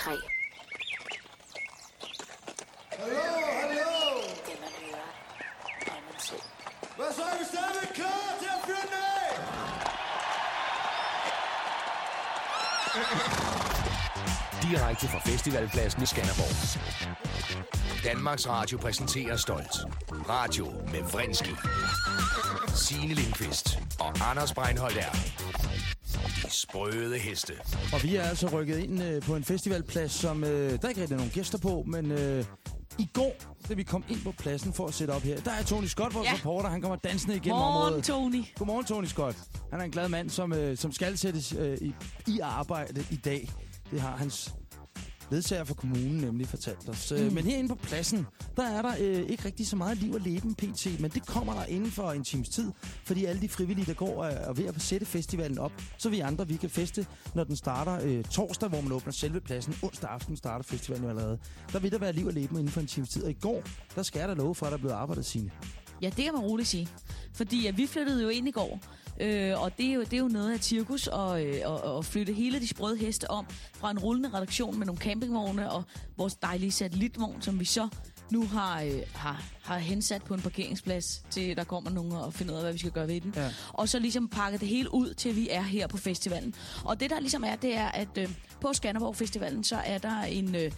P3. Hallo, hallo! Det man hører, når man selv. Hvad så er vi stadigvæk klar til at fyre den af? Direkte fra festivalpladsen i Skanderborg. Danmarks Radio præsenterer stolt. Radio med Vrinski. Signe Lindqvist og Anders Breinholt er. De sprøde heste. Og vi er altså rykket ind øh, på en festivalplads, som øh, der er ikke rigtig nogen gæster på, men øh, i går, da vi kom ind på pladsen for at sætte op her, der er Tony Scott, vores Ja. ja. reporter. Han kommer dansende igennem Morgen, området. Tony. Godmorgen, Tony Scott. Han er en glad mand, som, øh, som skal sættes øh, i, i arbejde i dag. Det har hans ledsager for kommunen nemlig fortalt os. Mm. Men herinde på pladsen, der er der øh, ikke rigtig så meget liv og leben pt. Men det kommer der inden for en times tid, fordi alle de frivillige, der går og er ved at sætte festivalen op, så vi andre, vi kan feste, når den starter øh, torsdag, hvor man åbner selve pladsen. Onsdag aften starter festivalen allerede. Der vil der være liv og leben inden for en times tid. Og i går, der skal da love for, at der er blevet arbejdet sine. Ja, det kan man roligt sige. Fordi at vi flyttede jo ind i går, øh, og det er, jo, det er jo noget af cirkus at, øh, at, at flytte hele de sprøde heste om fra en rullende redaktion med nogle campingvogne og vores dejlige satellitvogn, som vi så nu har, øh, har, har hensat på en parkeringsplads, til der kommer nogen og finder ud af, hvad vi skal gøre ved den. Ja. Og så ligesom pakket det hele ud, til vi er her på festivalen. Og det der ligesom er, det er, at øh, på Skanderborg Festivalen, så er der en... Øh,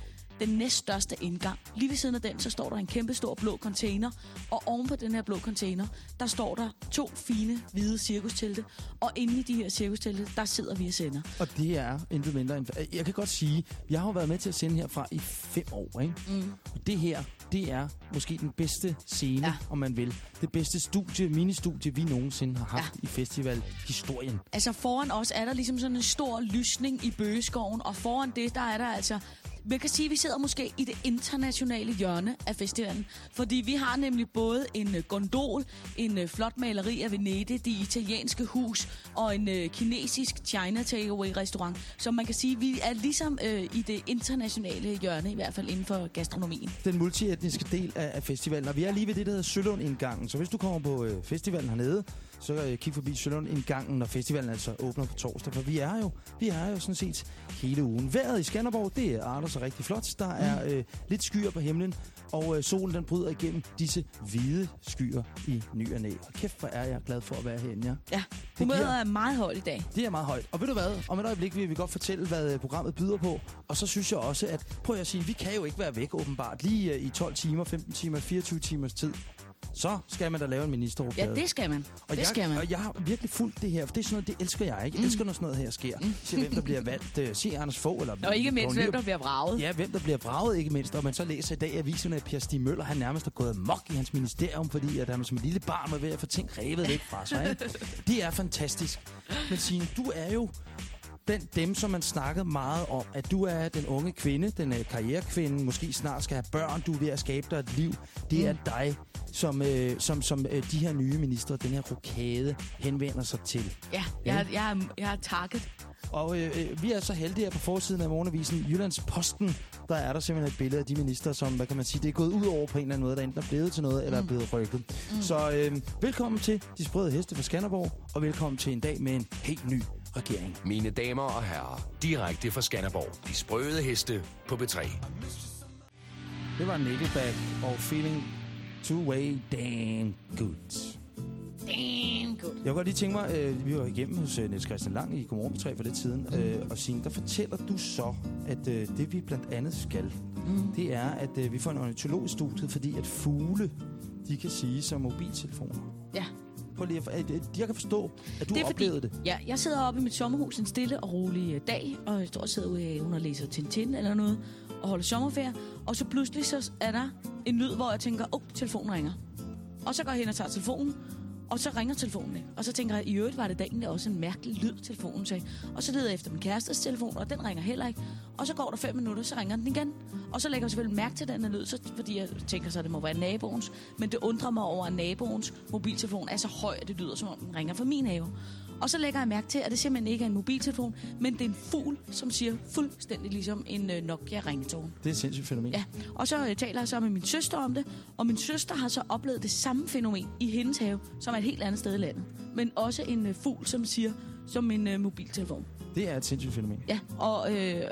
den næststørste indgang. Lige ved siden af den, så står der en kæmpe stor blå container, og oven på den her blå container, der står der to fine hvide cirkustelte, og inde i de her cirkustelte, der sidder vi og sender. Og det er intet mindre end... Jeg kan godt sige, jeg har jo været med til at sende herfra i fem år, ikke? Mm. Og det her, det er måske den bedste scene, Ja. om man vil. Det bedste studie, ministudie, vi nogensinde har haft ja. i festivalhistorien. Altså foran os er der ligesom sådan en stor lysning i bøgeskoven, og foran det, der er der altså... Man kan sige, at vi sidder måske i det internationale hjørne af festivalen. Fordi vi har nemlig både en øh, gondol, en øh, flot maleri af Venedig, det italienske hus og en øh, kinesisk China Takeaway restaurant. Så man kan sige, at vi er ligesom øh, i det internationale hjørne, i hvert fald inden for gastronomien. Den multietniske del af, af festivalen. Og vi er lige ved det, der hedder Sølund-indgangen. Så hvis du kommer på øh, festivalen hernede, så øh, kig forbi Sølund-indgangen, når festivalen altså åbner på torsdag. For vi er jo, vi er jo sådan set hele ugen. Vejret i Skanderborg, det er Anders og rigtig flot. Der er øh, lidt skyer på himlen, og øh, solen den bryder igennem disse hvide skyer i ny og næ. Og kæft, hvor er jeg glad for at være herinde, ja. Ja, humøret giver- er meget højt i dag. Det er meget højt. Og ved du hvad? Om et øjeblik vil vi godt fortælle, hvad øh, programmet byder på. Og så synes jeg også, at prøv at sige, vi kan jo ikke være væk åbenbart. Lige øh, i 12 timer, 15 timer, 24 timers tid. Så skal man da lave en Ja, ministerrokade. det skal man. og det jeg, skal man. Og jeg har virkelig fulgt det her, for det er sådan noget, det elsker jeg ikke. Jeg elsker, når sådan noget her sker. Se, hvem der bliver valgt. Øh, Se Anders Fogh, eller... Og ikke mindst, hvem der bliver vraget. Ja, hvem der bliver vraget, ikke mindst. Og man så læser i dag i aviserne, at Per Stig Møller, han nærmest har gået mok i hans ministerium, fordi at han som et lille barn var ved at få ting revet væk fra sig. Ikke? Det er fantastisk. Men Signe, du er jo den, dem, som man snakkede meget om, at du er den unge kvinde, den øh, karrierekvinde, måske snart skal have børn, du er ved at skabe dig et liv. Det er dig, som, øh, som, som øh, de her nye ministre, den her rokade, henvender sig til. Ja, jeg, har- jeg, har- jeg har takket. Og øh, øh, vi er så heldige her på forsiden af morgenavisen Jyllands Posten. Der er der simpelthen et billede af de minister, som, hvad kan man sige, det er gået ud over på en eller anden måde, der enten er blevet til noget, eller er blevet rykket. Mm. Så øh, velkommen til De Sprøde Heste fra Skanderborg, og velkommen til en dag med en helt ny regering. Mine damer og herrer, direkte fra Skanderborg. De sprøde heste på B3. Det var Nickelback og Feeling Two-Way Damn Good. Damn good. Jeg kunne godt lige tænke mig, øh, vi var igennem hos øh, Niels Christian Lang i Godmorgen 3 for lidt siden, øh, og Signe, der fortæller du så, at øh, det vi blandt andet skal, Mm. det er, at øh, vi får en ornitolog i studiet, fordi at fugle, de kan sige som mobiltelefoner. Ja. Prøv lige at, jeg kan forstå, at du Det er fordi- oplevede det. Ja, jeg sidder oppe i mit sommerhus en stille og rolig øh, dag, og jeg står og sidder ude og læser Tintin eller noget, og holder sommerferie, og så pludselig så er der en lyd, hvor jeg tænker, åh, oh, telefonen ringer. Og så går jeg hen og tager telefonen, og så ringer telefonen ikke. Og så tænker jeg, i øvrigt var det da egentlig også en mærkelig lyd, telefonen sagde. Og så leder jeg efter min kærestes telefon, og den ringer heller ikke. Og så går der fem minutter, så ringer den igen. Og så lægger jeg selvfølgelig mærke til den her lyd, så, fordi jeg tænker så, at det må være naboens. Men det undrer mig over, at naboens mobiltelefon er så høj, at det lyder, som om den ringer fra min have. Og så lægger jeg mærke til, at det simpelthen ikke er en mobiltelefon, men det er en fugl, som siger fuldstændig ligesom en øh, Nokia-ringetone. Det er et sindssygt fænomen. Ja, og så øh, taler jeg så med min søster om det, og min søster har så oplevet det samme fænomen i hendes have, som er et helt andet sted i landet. Men også en øh, fugl, som siger, som en øh, mobiltelefon. Det er et sindssygt fænomen. Ja, og, øh,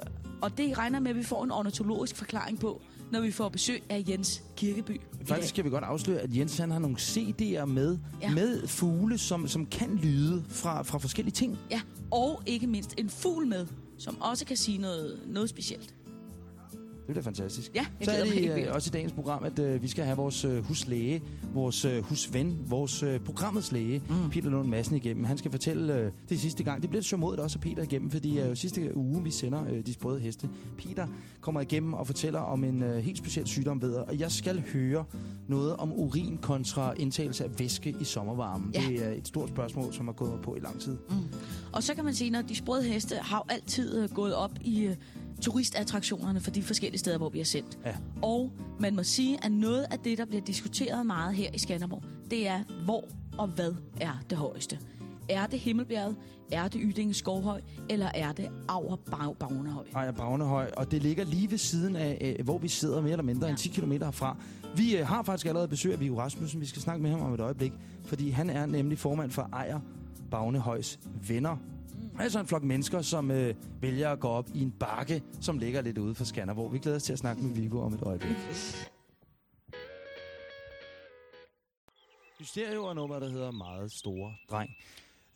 Og det regner med, at vi får en ornitologisk forklaring på, når vi får besøg af Jens Kirkeby. Faktisk kan vi godt afsløre, at Jens han har nogle CD'er med, ja. med fugle, som, som kan lyde fra, fra forskellige ting. Ja, og ikke mindst en fugl med, som også kan sige noget, noget specielt. Det er da fantastisk. Ja, jeg Så er mig det vildt. øh, også i dagens program, at øh, vi skal have vores øh, huslæge, vores øh, husven, vores øh, programmets læge, mm. Peter Lund Madsen igennem. Han skal fortælle øh, det sidste gang. Det bliver så modigt også af Peter igennem, fordi øh, sidste uge, vi sender øh, de sprøde heste. Peter kommer igennem og fortæller om en øh, helt speciel sygdom ved, og jeg skal høre noget om urin kontra indtagelse af væske i sommervarmen. Ja. Det er et stort spørgsmål, som har gået mig på i lang tid. Mm. Og så kan man sige, at de sprøde heste har jo altid øh, gået op i øh, turistattraktionerne for de forskellige steder, hvor vi har sendt. Ja. Og man må sige, at noget af det, der bliver diskuteret meget her i Skanderborg, det er, hvor og hvad er det højeste. Er det Himmelbjerget? Er det Ydinge Skovhøj? Eller er det Auer Bag- Bagnehøj? Ejer Bagnehøj, og det ligger lige ved siden af, øh, hvor vi sidder mere eller mindre Ja. end 10 km herfra. Vi øh, har faktisk allerede besøg af Viggo Rasmussen. Vi skal snakke med ham om et øjeblik, fordi han er nemlig formand for Ejer Bagnehøjs venner. Altså en flok mennesker, som øh, vælger at gå op i en bakke, som ligger lidt ude for Skanderborg. Vi glæder os til at snakke med Viggo om et øjeblik. Hysterio er nummer, der hedder Meget Store Dreng.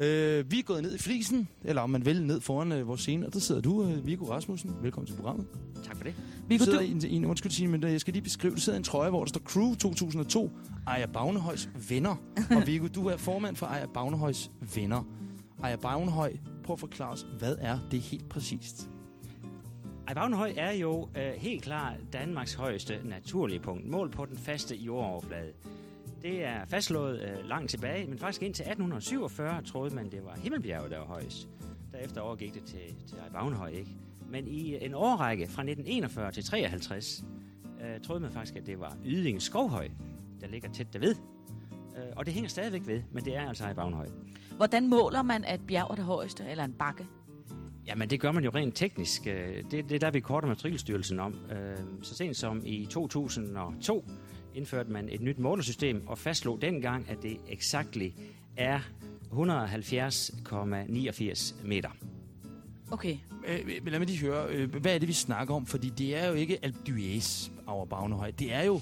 Øh, vi er gået ned i flisen, eller om man vil, ned foran øh, vores scene, og der sidder du, øh, Viggo Rasmussen. Velkommen til programmet. Tak for det. Vi Du sidder du... i en, i en undskyld sige, men jeg skal lige beskrive, du sidder i en trøje, hvor der står Crew 2002, Ejer Bagnehøjs venner. Og Viggo, du er formand for Ejer Bagnehøjs venner. Ejer Bagnehøj, prøve at forklare os, hvad er det helt præcist? Ej, er jo øh, helt klart Danmarks højeste naturlige punkt, mål på den faste jordoverflade. Det er fastslået øh, langt tilbage, men faktisk indtil 1847 troede man, det var Himmelbjerget, der var højst. Derefter overgik det til, til Ej ikke? Men i en årrække fra 1941 til 53 øh, troede man faktisk, at det var Yding Skovhøj, der ligger tæt derved. Øh, og det hænger stadigvæk ved, men det er altså Ej Bagnehøj. Hvordan måler man, at et bjerg er det højeste, eller en bakke? Jamen, det gør man jo rent teknisk. Øh, Det, det er der, vi korter Matrikelstyrelsen om. Øh, Så sent som i 2002 indførte man et nyt målersystem og fastslog dengang, at det exactly er 170,89 meter. Okay. Øh, lad mig lige høre, hvad er det, vi snakker om? Fordi det er jo ikke Alpe d'Huez over Bagnehøj. Det er jo,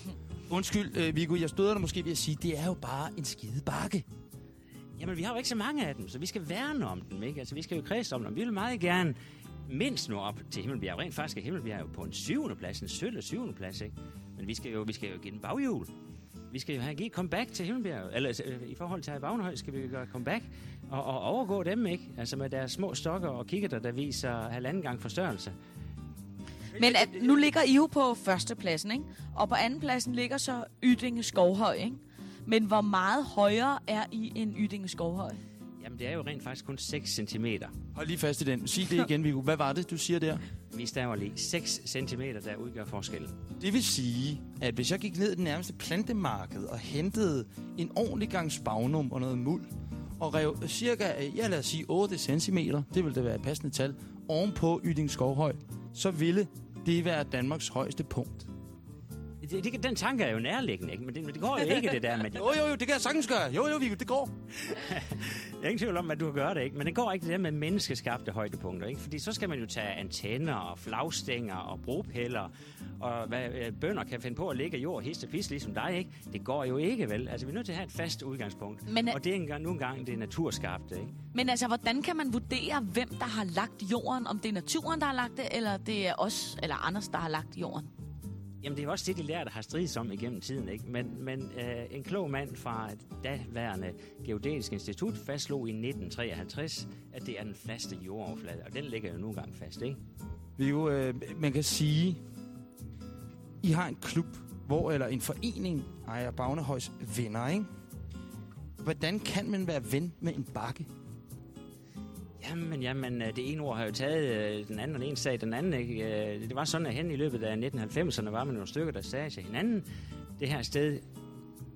undskyld øh, Viggo, jeg støder dig måske ved at sige, det er jo bare en skide bakke. Jamen, vi har jo ikke så mange af dem, så vi skal værne om dem, ikke? Altså, vi skal jo kredse om dem. Vi vil meget gerne mindst nå op til Himmelbjerg. Rent faktisk er Himmelbjerg jo på en syvende plads, en sølv syvende plads, ikke? Men vi skal jo, vi skal jo give den baghjul. Vi skal jo have givet comeback til Himmelbjerg. Eller altså, øh, i forhold til Bagnehøj skal vi jo gøre comeback og, og overgå dem, ikke? Altså med deres små stokker og kigger der viser halvanden gang forstørrelse. Men at, nu ligger I jo på førstepladsen, ikke? Og på andenpladsen ligger så Ydinge Skovhøj, ikke? Men hvor meget højere er I end Ydinge Skovhøj? Jamen, det er jo rent faktisk kun 6 cm. Hold lige fast i den. Sig det igen, Viggo. Hvad var det, du siger der? Vi staver lige 6 cm, der udgør forskellen. Det vil sige, at hvis jeg gik ned i det nærmeste plantemarked og hentede en ordentlig gang spagnum og noget muld, og rev cirka, øh, ja lad os sige 8 cm, det ville da være et passende tal, ovenpå Yding Skovhøj, så ville det være Danmarks højeste punkt. Det, det, den tanke er jo nærliggende, ikke? Men det, men det går jo ikke, det der med... Jo, jo, jo, det kan jeg sagtens gøre. Jo, jo, Viggo, det går. Jeg er ingen tvivl om, at du kan gøre det, ikke? Men det går ikke det der med menneskeskabte højdepunkter, ikke? Fordi så skal man jo tage antenner og flagstænger og bropiller, og hvad øh, bønder kan finde på at ligge i jord, og pis, ligesom dig, ikke? Det går jo ikke, vel? Altså, vi er nødt til at have et fast udgangspunkt. Men, øh, og det er engang, nogle gange det er naturskabte, ikke? Men altså, hvordan kan man vurdere, hvem der har lagt jorden? Om det er naturen, der har lagt det, eller det er os eller Anders, der har lagt jorden? Jamen, det er også det, de lærte har strides om igennem tiden, ikke? Men, men øh, en klog mand fra et daværende Geodetisk Institut fastslog i 1953, at det er den faste jordoverflade, og den ligger jo nu engang fast, ikke? Viggo, øh, man kan sige, I har en klub, hvor, eller en forening, ejer Bagnehøjs venner, ikke? Hvordan kan man være ven med en bakke? Jamen, jamen, øh, det ene ord har jo taget øh, den anden, og den ene sag den anden. Ikke? Øh, det var sådan, at hen i løbet af 1990'erne var man nogle stykker, der sagde til hinanden, det her sted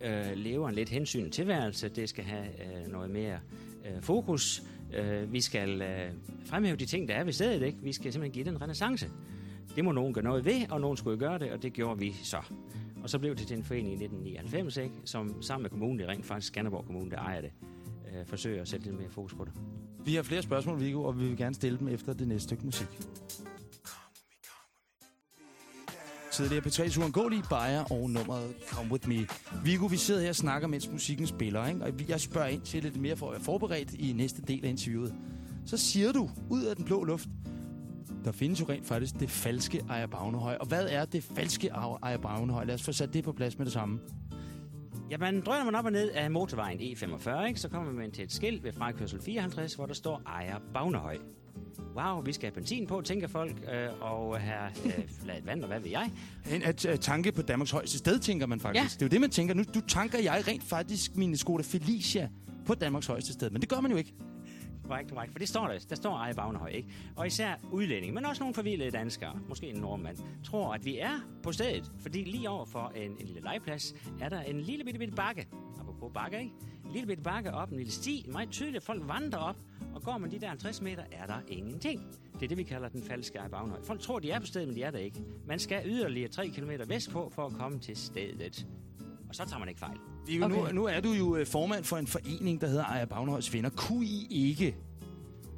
øh, lever en lidt hensyn tilværelse, det skal have øh, noget mere øh, fokus. Øh, vi skal øh, fremhæve de ting, der er ved stedet, ikke? Vi skal simpelthen give det en renaissance. Det må nogen gøre noget ved, og nogen skulle gøre det, og det gjorde vi så. Og så blev det til en forening i 1999, ikke? som sammen med kommunen, det er rent faktisk Skanderborg Kommune, der ejer det, øh, forsøger at sætte lidt mere fokus på det. Vi har flere spørgsmål, Viggo, og vi vil gerne stille dem efter det næste stykke musik. tidligere. P3's uangåelige Bayer og nummeret Come With Me. Viggo, vi sidder her og snakker, mens musikken spiller, ikke? og jeg spørger ind til lidt mere for at være forberedt i næste del af interviewet. Så siger du ud af den blå luft, der findes jo rent faktisk det falske Ejer Bagnehøj. Og hvad er det falske Ejer Bagnehøj? Lad os få sat det på plads med det samme. Jamen, drøner man op og ned af motorvejen E45, ikke, så kommer man til et skilt ved frakørsel 54, hvor der står Ejer Bagnehøj. Wow, vi skal have benzin på, tænker folk, øh, og have øh, ladet vand, og hvad ved jeg. En at, at tanke på Danmarks højeste sted, tænker man faktisk. Ja. Det er jo det, man tænker. Nu du tanker jeg rent faktisk mine Skoda Felicia på Danmarks højeste sted. Men det gør man jo ikke. Korrekt, korrekt. For det står der. Der står Ejer Bagnehøj, ikke? Og især udlændinge, men også nogle forvildede danskere, måske en nordmand, tror, at vi er på stedet. Fordi lige over for en, en lille legeplads, er der en lille bitte, bitte bakke. Apropos bakke, ikke? En lille bitte bakke op, en lille sti. Meget tydeligt, folk vandrer op. Og går man de der 50 meter, er der ingenting. Det er det, vi kalder den falske Ejer Bagnehøj. Folk tror, de er på stedet, men de er der ikke. Man skal yderligere 3 km vestpå for at komme til stedet. Og så tager man ikke fejl. Viggo, okay. nu, nu er du jo øh, formand for en forening, der hedder Ejer Bagnehøjs Venner. Kunne I ikke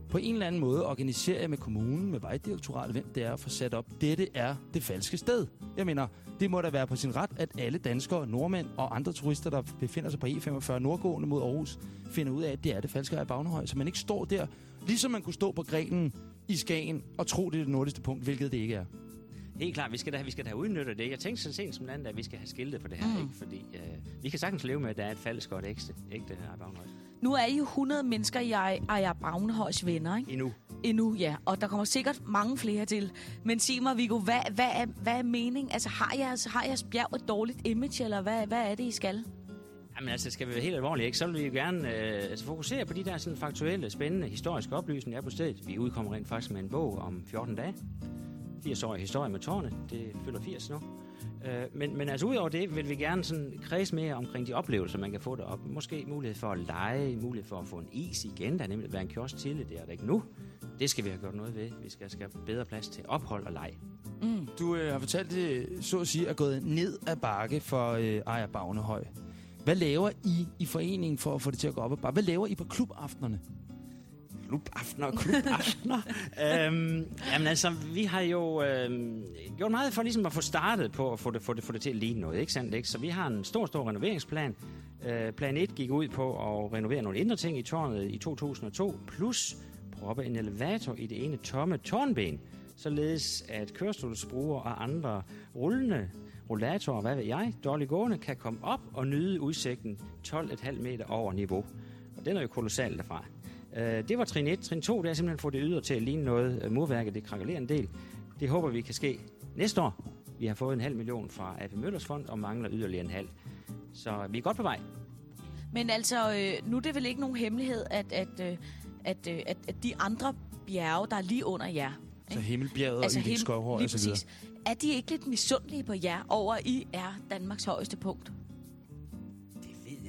på en eller anden måde organisere jer med kommunen, med Vejdirektoratet, hvem det er at få sat op? Dette er det falske sted. Jeg mener, det må da være på sin ret, at alle danskere, nordmænd og andre turister, der befinder sig på E45 nordgående mod Aarhus, finder ud af, at det er det falske Ejer Bagnehøj, så man ikke står der, ligesom man kunne stå på grenen i Skagen og tro, det er det nordligste punkt, hvilket det ikke er. Helt klart, vi skal da, vi skal da udnytte det. Jeg tænkte så sent som den anden, at vi skal have skiltet på det her, Mm. ikke? Fordi øh, vi kan sagtens leve med, at der er et falsk et ægte, ægte Ejer Bagnehøj. Nu er I jo 100 mennesker, jeg ejer Bagnehøjs venner, ikke? Endnu. Endnu, ja. Og der kommer sikkert mange flere til. Men sig mig, Viggo, hvad, hvad, er, hvad er meningen? Altså, har jeres, har jeres bjerg et dårligt image, eller hvad, hvad er det, I skal? Jamen altså, skal vi være helt alvorlige, ikke? så vil vi jo gerne øh, altså, fokusere på de der sådan, faktuelle, spændende, historiske oplysninger, der er på stedet. Vi udkommer rent faktisk med en bog om 14 dage. 80 år historie med tårne. Det fylder 80 nu. Øh, men, men altså udover det vil vi gerne sådan kredse mere omkring de oplevelser, man kan få deroppe. Måske mulighed for at lege, mulighed for at få en is igen. Der er nemlig været en kiosk til det er der ikke nu. Det skal vi have gjort noget ved. Vi skal skabe bedre plads til ophold og leg. Mm. Du øh, har fortalt det, så at sige, er gået ned ad bakke for øh, Ejer Bagnehøj. Hvad laver I i foreningen for at få det til at gå op ad bakke? Hvad laver I på klubaftenerne? Klubaftener, klubaftener. øhm, jamen altså, vi har jo øhm, gjort meget for ligesom at få startet på at få det, få det, få det til at ligne noget, ikke sandt? Ikke? Så vi har en stor, stor renoveringsplan. Øh, plan 1 gik ud på at renovere nogle indre ting i tårnet i 2002, plus proppe en elevator i det ene tomme tårnben, således at kørestolsbrugere og andre rullende rollatorer, hvad ved jeg, dårligt gående, kan komme op og nyde udsigten 12,5 meter over niveau. Og den er jo kolossalt derfra. Øh, det var trin 1. Trin 2, det er simpelthen at få det ydre til at ligne noget. Øh, Murværket, det krakelerer en del. Det håber vi kan ske næste år. Vi har fået en halv million fra AP Møllers Fond og mangler yderligere en halv. Så vi er godt på vej. Men altså, øh, nu er det vel ikke nogen hemmelighed, at, at, øh, at, øh, at, at de andre bjerge, der er lige under jer, Så Himmelbjerget altså, og Ydik Skovhøj lige og så videre. præcis. Er de ikke lidt misundelige på jer over, at I er Danmarks højeste punkt?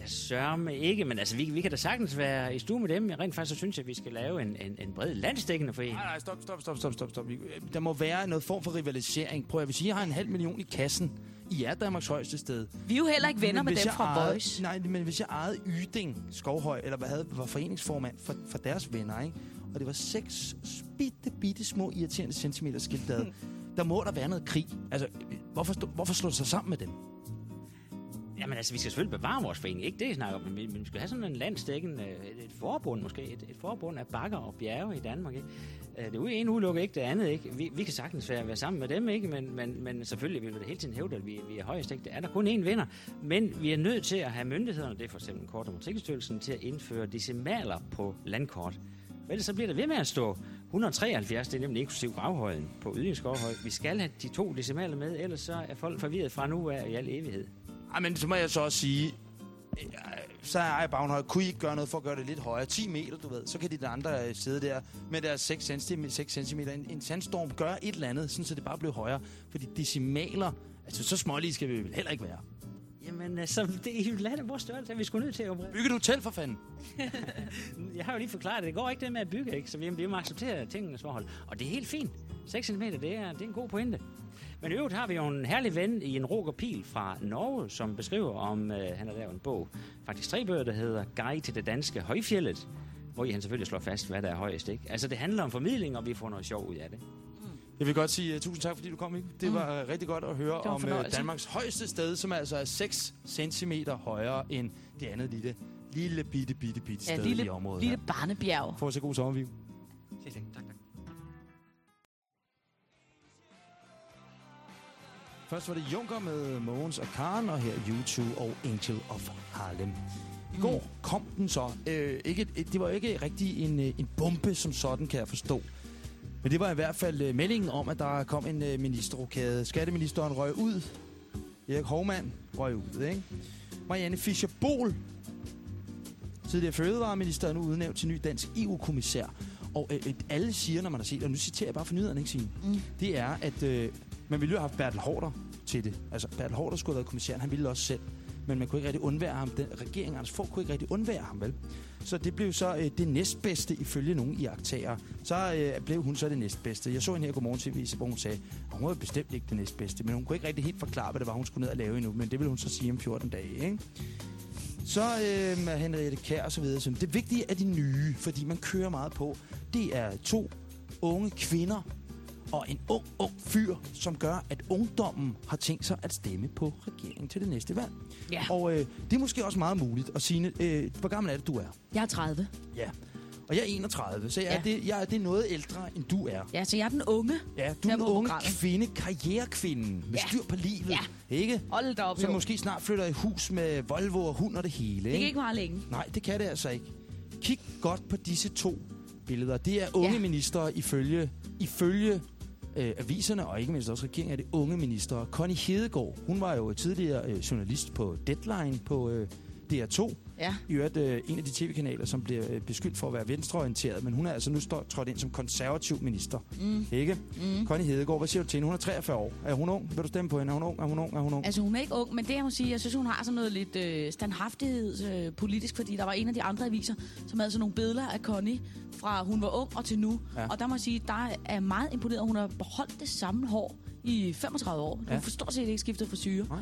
Jeg sørme ikke, men altså, vi, vi kan da sagtens være i stue med dem. Rent faktisk så synes jeg, at vi skal lave en, en, en bred landstækkende forening. Nej, nej, stop, stop, stop, stop, stop, stop. Der må være noget form for rivalisering. Prøv at hvis I har en halv million i kassen, I er Danmarks højeste sted. Vi er jo heller ikke venner Men med dem jeg fra ejede- Voice. Nej, men hvis jeg ejede Yding Skovhøj, eller hvad havde, var foreningsformand for, for deres venner, ikke? og det var seks bitte, bitte små irriterende centimeter skiltade, der må der være noget krig. Altså, hvorfor, hvorfor slå sig sammen med dem? Jamen altså, vi skal selvfølgelig bevare vores forening. Ikke det, jeg snakker om, men vi, vi skal have sådan en landstækkende, øh, et, et forbund måske, et, et forbund af bakker og bjerge i Danmark. Ikke? Øh, det ene udelukker ikke det andet. Ikke? Vi, vi kan sagtens være, være sammen med dem, ikke? Men, men, men selvfølgelig vil vi hele tiden hævde, at vi, vi er højest. Ikke? Der er der kun én vinder. Men vi er nødt til at have myndighederne, det er for eksempel Kort- og Matrikelstyrelsen, til at indføre decimaler på landkort. For ellers så bliver der ved med at stå 173, det er nemlig inklusiv gravhøjen på Ydingsskovhøj. Vi skal have de to decimaler med, ellers så er folk forvirret fra nu af i al evighed. Ej, men så må jeg så også sige, øh, så er jeg Bagnhøj, kunne I ikke gøre noget for at gøre det lidt højere? 10 meter, du ved. Så kan de andre øh, sidde der med deres 6 cm. 6 cm. En, en sandstorm gør et eller andet, sådan, så det bare bliver højere. Fordi decimaler, altså så smålige skal vi vel heller ikke være. Jamen, altså, det er jo landet vores størrelse, vi skulle nødt til at operere. Bygge et hotel for fanden. Jeg har jo lige forklaret det. Det går ikke det med at bygge, ikke? Så vi, vi må acceptere tingenes forhold. Og det er helt fint. 6 cm, det er, det er en god pointe. Men i øvrigt har vi jo en herlig ven i en Roger Pil fra Norge, som beskriver om, øh, han har lavet en bog, faktisk tre bøger, der hedder Guide til det danske højfjellet, hvor I han selvfølgelig slår fast, hvad der er højest, ikke? Altså, det handler om formidling, og vi får noget sjov ud af det. Jeg vil godt sige uh, tusind tak, fordi du kom, Mikko. Det Mm. var uh, rigtig godt at høre om uh. Danmarks højeste sted, som altså er 6 cm højere end det andet lille, lille bitte, bitte, bitte Ja, sted lille, i området lille her. barnebjerg. At se god sommer, Først var det Junker med Mogens og Karen, og her U2 og Angel of Harlem. I går kom den så. Øh, ikke, et- det var ikke rigtig en, øh, en bombe som sådan, kan jeg forstå. Men det var i hvert fald øh, meldingen om, at der kom en øh, ministerrokade. Skatteministeren røg ud. Erik Hovmand røg ud, ikke? Marianne Fischer-Bol, tidligere fødevareminister, er nu udnævnt til ny dansk EU-kommissær. Og øh, øh, alle siger, når man har set, og nu citerer jeg bare for nyhederne, ikke Signe? Mm. det er, at øh, man ville jo have haft Bertel Hårder til det. Altså, Bertel Hårder skulle have været kommissæren, han ville også selv. Men man kunne ikke rigtig undvære ham. Den, regeringen, Anders Fogh, kunne ikke rigtig undvære ham, vel? Så det blev så øh, det næstbedste ifølge nogle iagtager. Så øh, blev hun så det næstbedste. Jeg så en her godmorgen TV, hvor hun sagde, at hun var bestemt ikke det næstbedste, men hun kunne ikke rigtig helt forklare, hvad det var, hun skulle ned og lave endnu. Men det ville hun så sige om 14 dage, ikke? Så øh, med Henriette Kær og så videre. Så det vigtige er de nye, fordi man kører meget på. Det er to unge kvinder og en ung, ung fyr, som gør, at ungdommen har tænkt sig at stemme på regeringen til det næste valg. Ja. Og øh, det er måske også meget muligt at sige, øh, hvor gammel er det, du er? Jeg er 30. Ja. Og jeg er 31, så jeg, Ja. er, det, jeg er det noget ældre, end du er. Ja, så jeg er den unge. Ja, du er Her en på unge programmet. kvinde, karrierekvinden, med Ja. styr på livet, Ja. ikke? Hold da op, Som jo. måske snart flytter i hus med Volvo og hund og det hele, Det ikke? kan ikke meget længe. Nej, det kan det altså ikke. Kig godt på disse to billeder. Det er unge Ja. ja. minister ifølge, ifølge øh, aviserne, og ikke mindst også regeringen, er det unge minister. Connie Hedegaard, hun var jo tidligere øh, journalist på Deadline på øh, DR2. Ja. I øvrigt øh, en af de tv-kanaler, som bliver øh, beskyldt for at være venstreorienteret, men hun er altså nu står, trådt ind som konservativ minister. Mm. Ikke? Mm. Connie Hedegaard, hvad siger du til hende? Hun er 43 år. Er hun ung? Vil du stemme på hende? Er hun ung? Er hun ung? Er hun ung? Altså, hun er ikke ung, men det jeg må sige, jeg synes, hun har sådan noget lidt øh, standhaftighed øh, politisk, fordi der var en af de andre aviser, som havde sådan nogle billeder af Connie fra hun var ung og til nu. Ja. Og der må jeg sige, der er meget imponeret. Hun har beholdt det samme hår i 35 år. Hun Ja. forstår set ikke skiftet frisyre. Nej.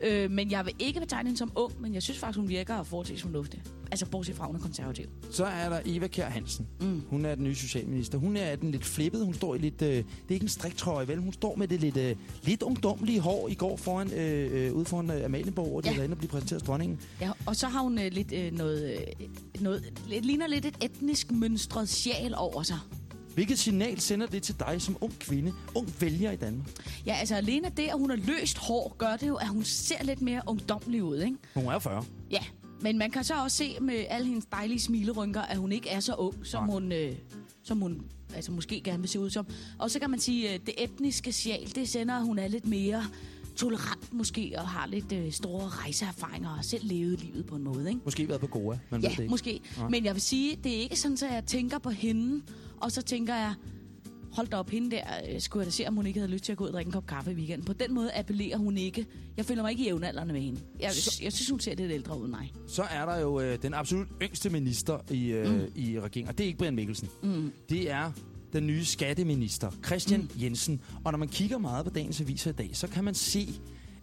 Øh, men jeg vil ikke betegne hende som ung, men jeg synes faktisk, hun virker forholdsvis fornuftig. Altså, bortset fra, hun er konservativ. Så er der Eva Kjær Hansen. Mm. Hun er den nye socialminister. Hun er den lidt flippet. Hun står i lidt... Øh, det er ikke en striktrøje, vel? Hun står med det lidt, øh, lidt ungdomlige hår i går foran, øh, øh, ude foran øh, Amalienborg, og det Ja. ja. er inde og blive præsenteret af dronningen. Ja, og så har hun øh, lidt øh, noget, øh, noget... Lidt, ligner lidt et etnisk mønstret sjal over sig. Hvilket signal sender det til dig som ung kvinde, ung vælger i Danmark? Ja, altså alene det, at hun har løst hår, gør det jo, at hun ser lidt mere ungdomlig ud, ikke? Hun er 40. Ja, men man kan så også se med alle hendes dejlige smilerynker, at hun ikke er så ung, som Nej. hun, øh, som hun altså måske gerne vil se ud som. Og så kan man sige, at det etniske sjæl, det sender, at hun er lidt mere tolerant måske, og har lidt øh, store rejseerfaringer, og selv levet livet på en måde, ikke? Måske været på Goa, man ved det Ja, ikke. måske. Nej. Men jeg vil sige, det er ikke sådan, at jeg tænker på hende, og så tænker jeg, hold da op, hende der, øh, skulle jeg da se, om hun ikke havde lyst til at gå ud og drikke en kop kaffe i weekenden. På den måde appellerer hun ikke. Jeg føler mig ikke i jævnaldrende med hende. Jeg, Så- jeg synes, hun ser lidt ældre ud end mig. Så er der jo øh, den absolut yngste minister i, øh, mm. i regeringen, og det er ikke Brian Mikkelsen. Mm. Det er den nye skatteminister, Christian mm. Jensen. Og når man kigger meget på dagens aviser i dag, så kan man se,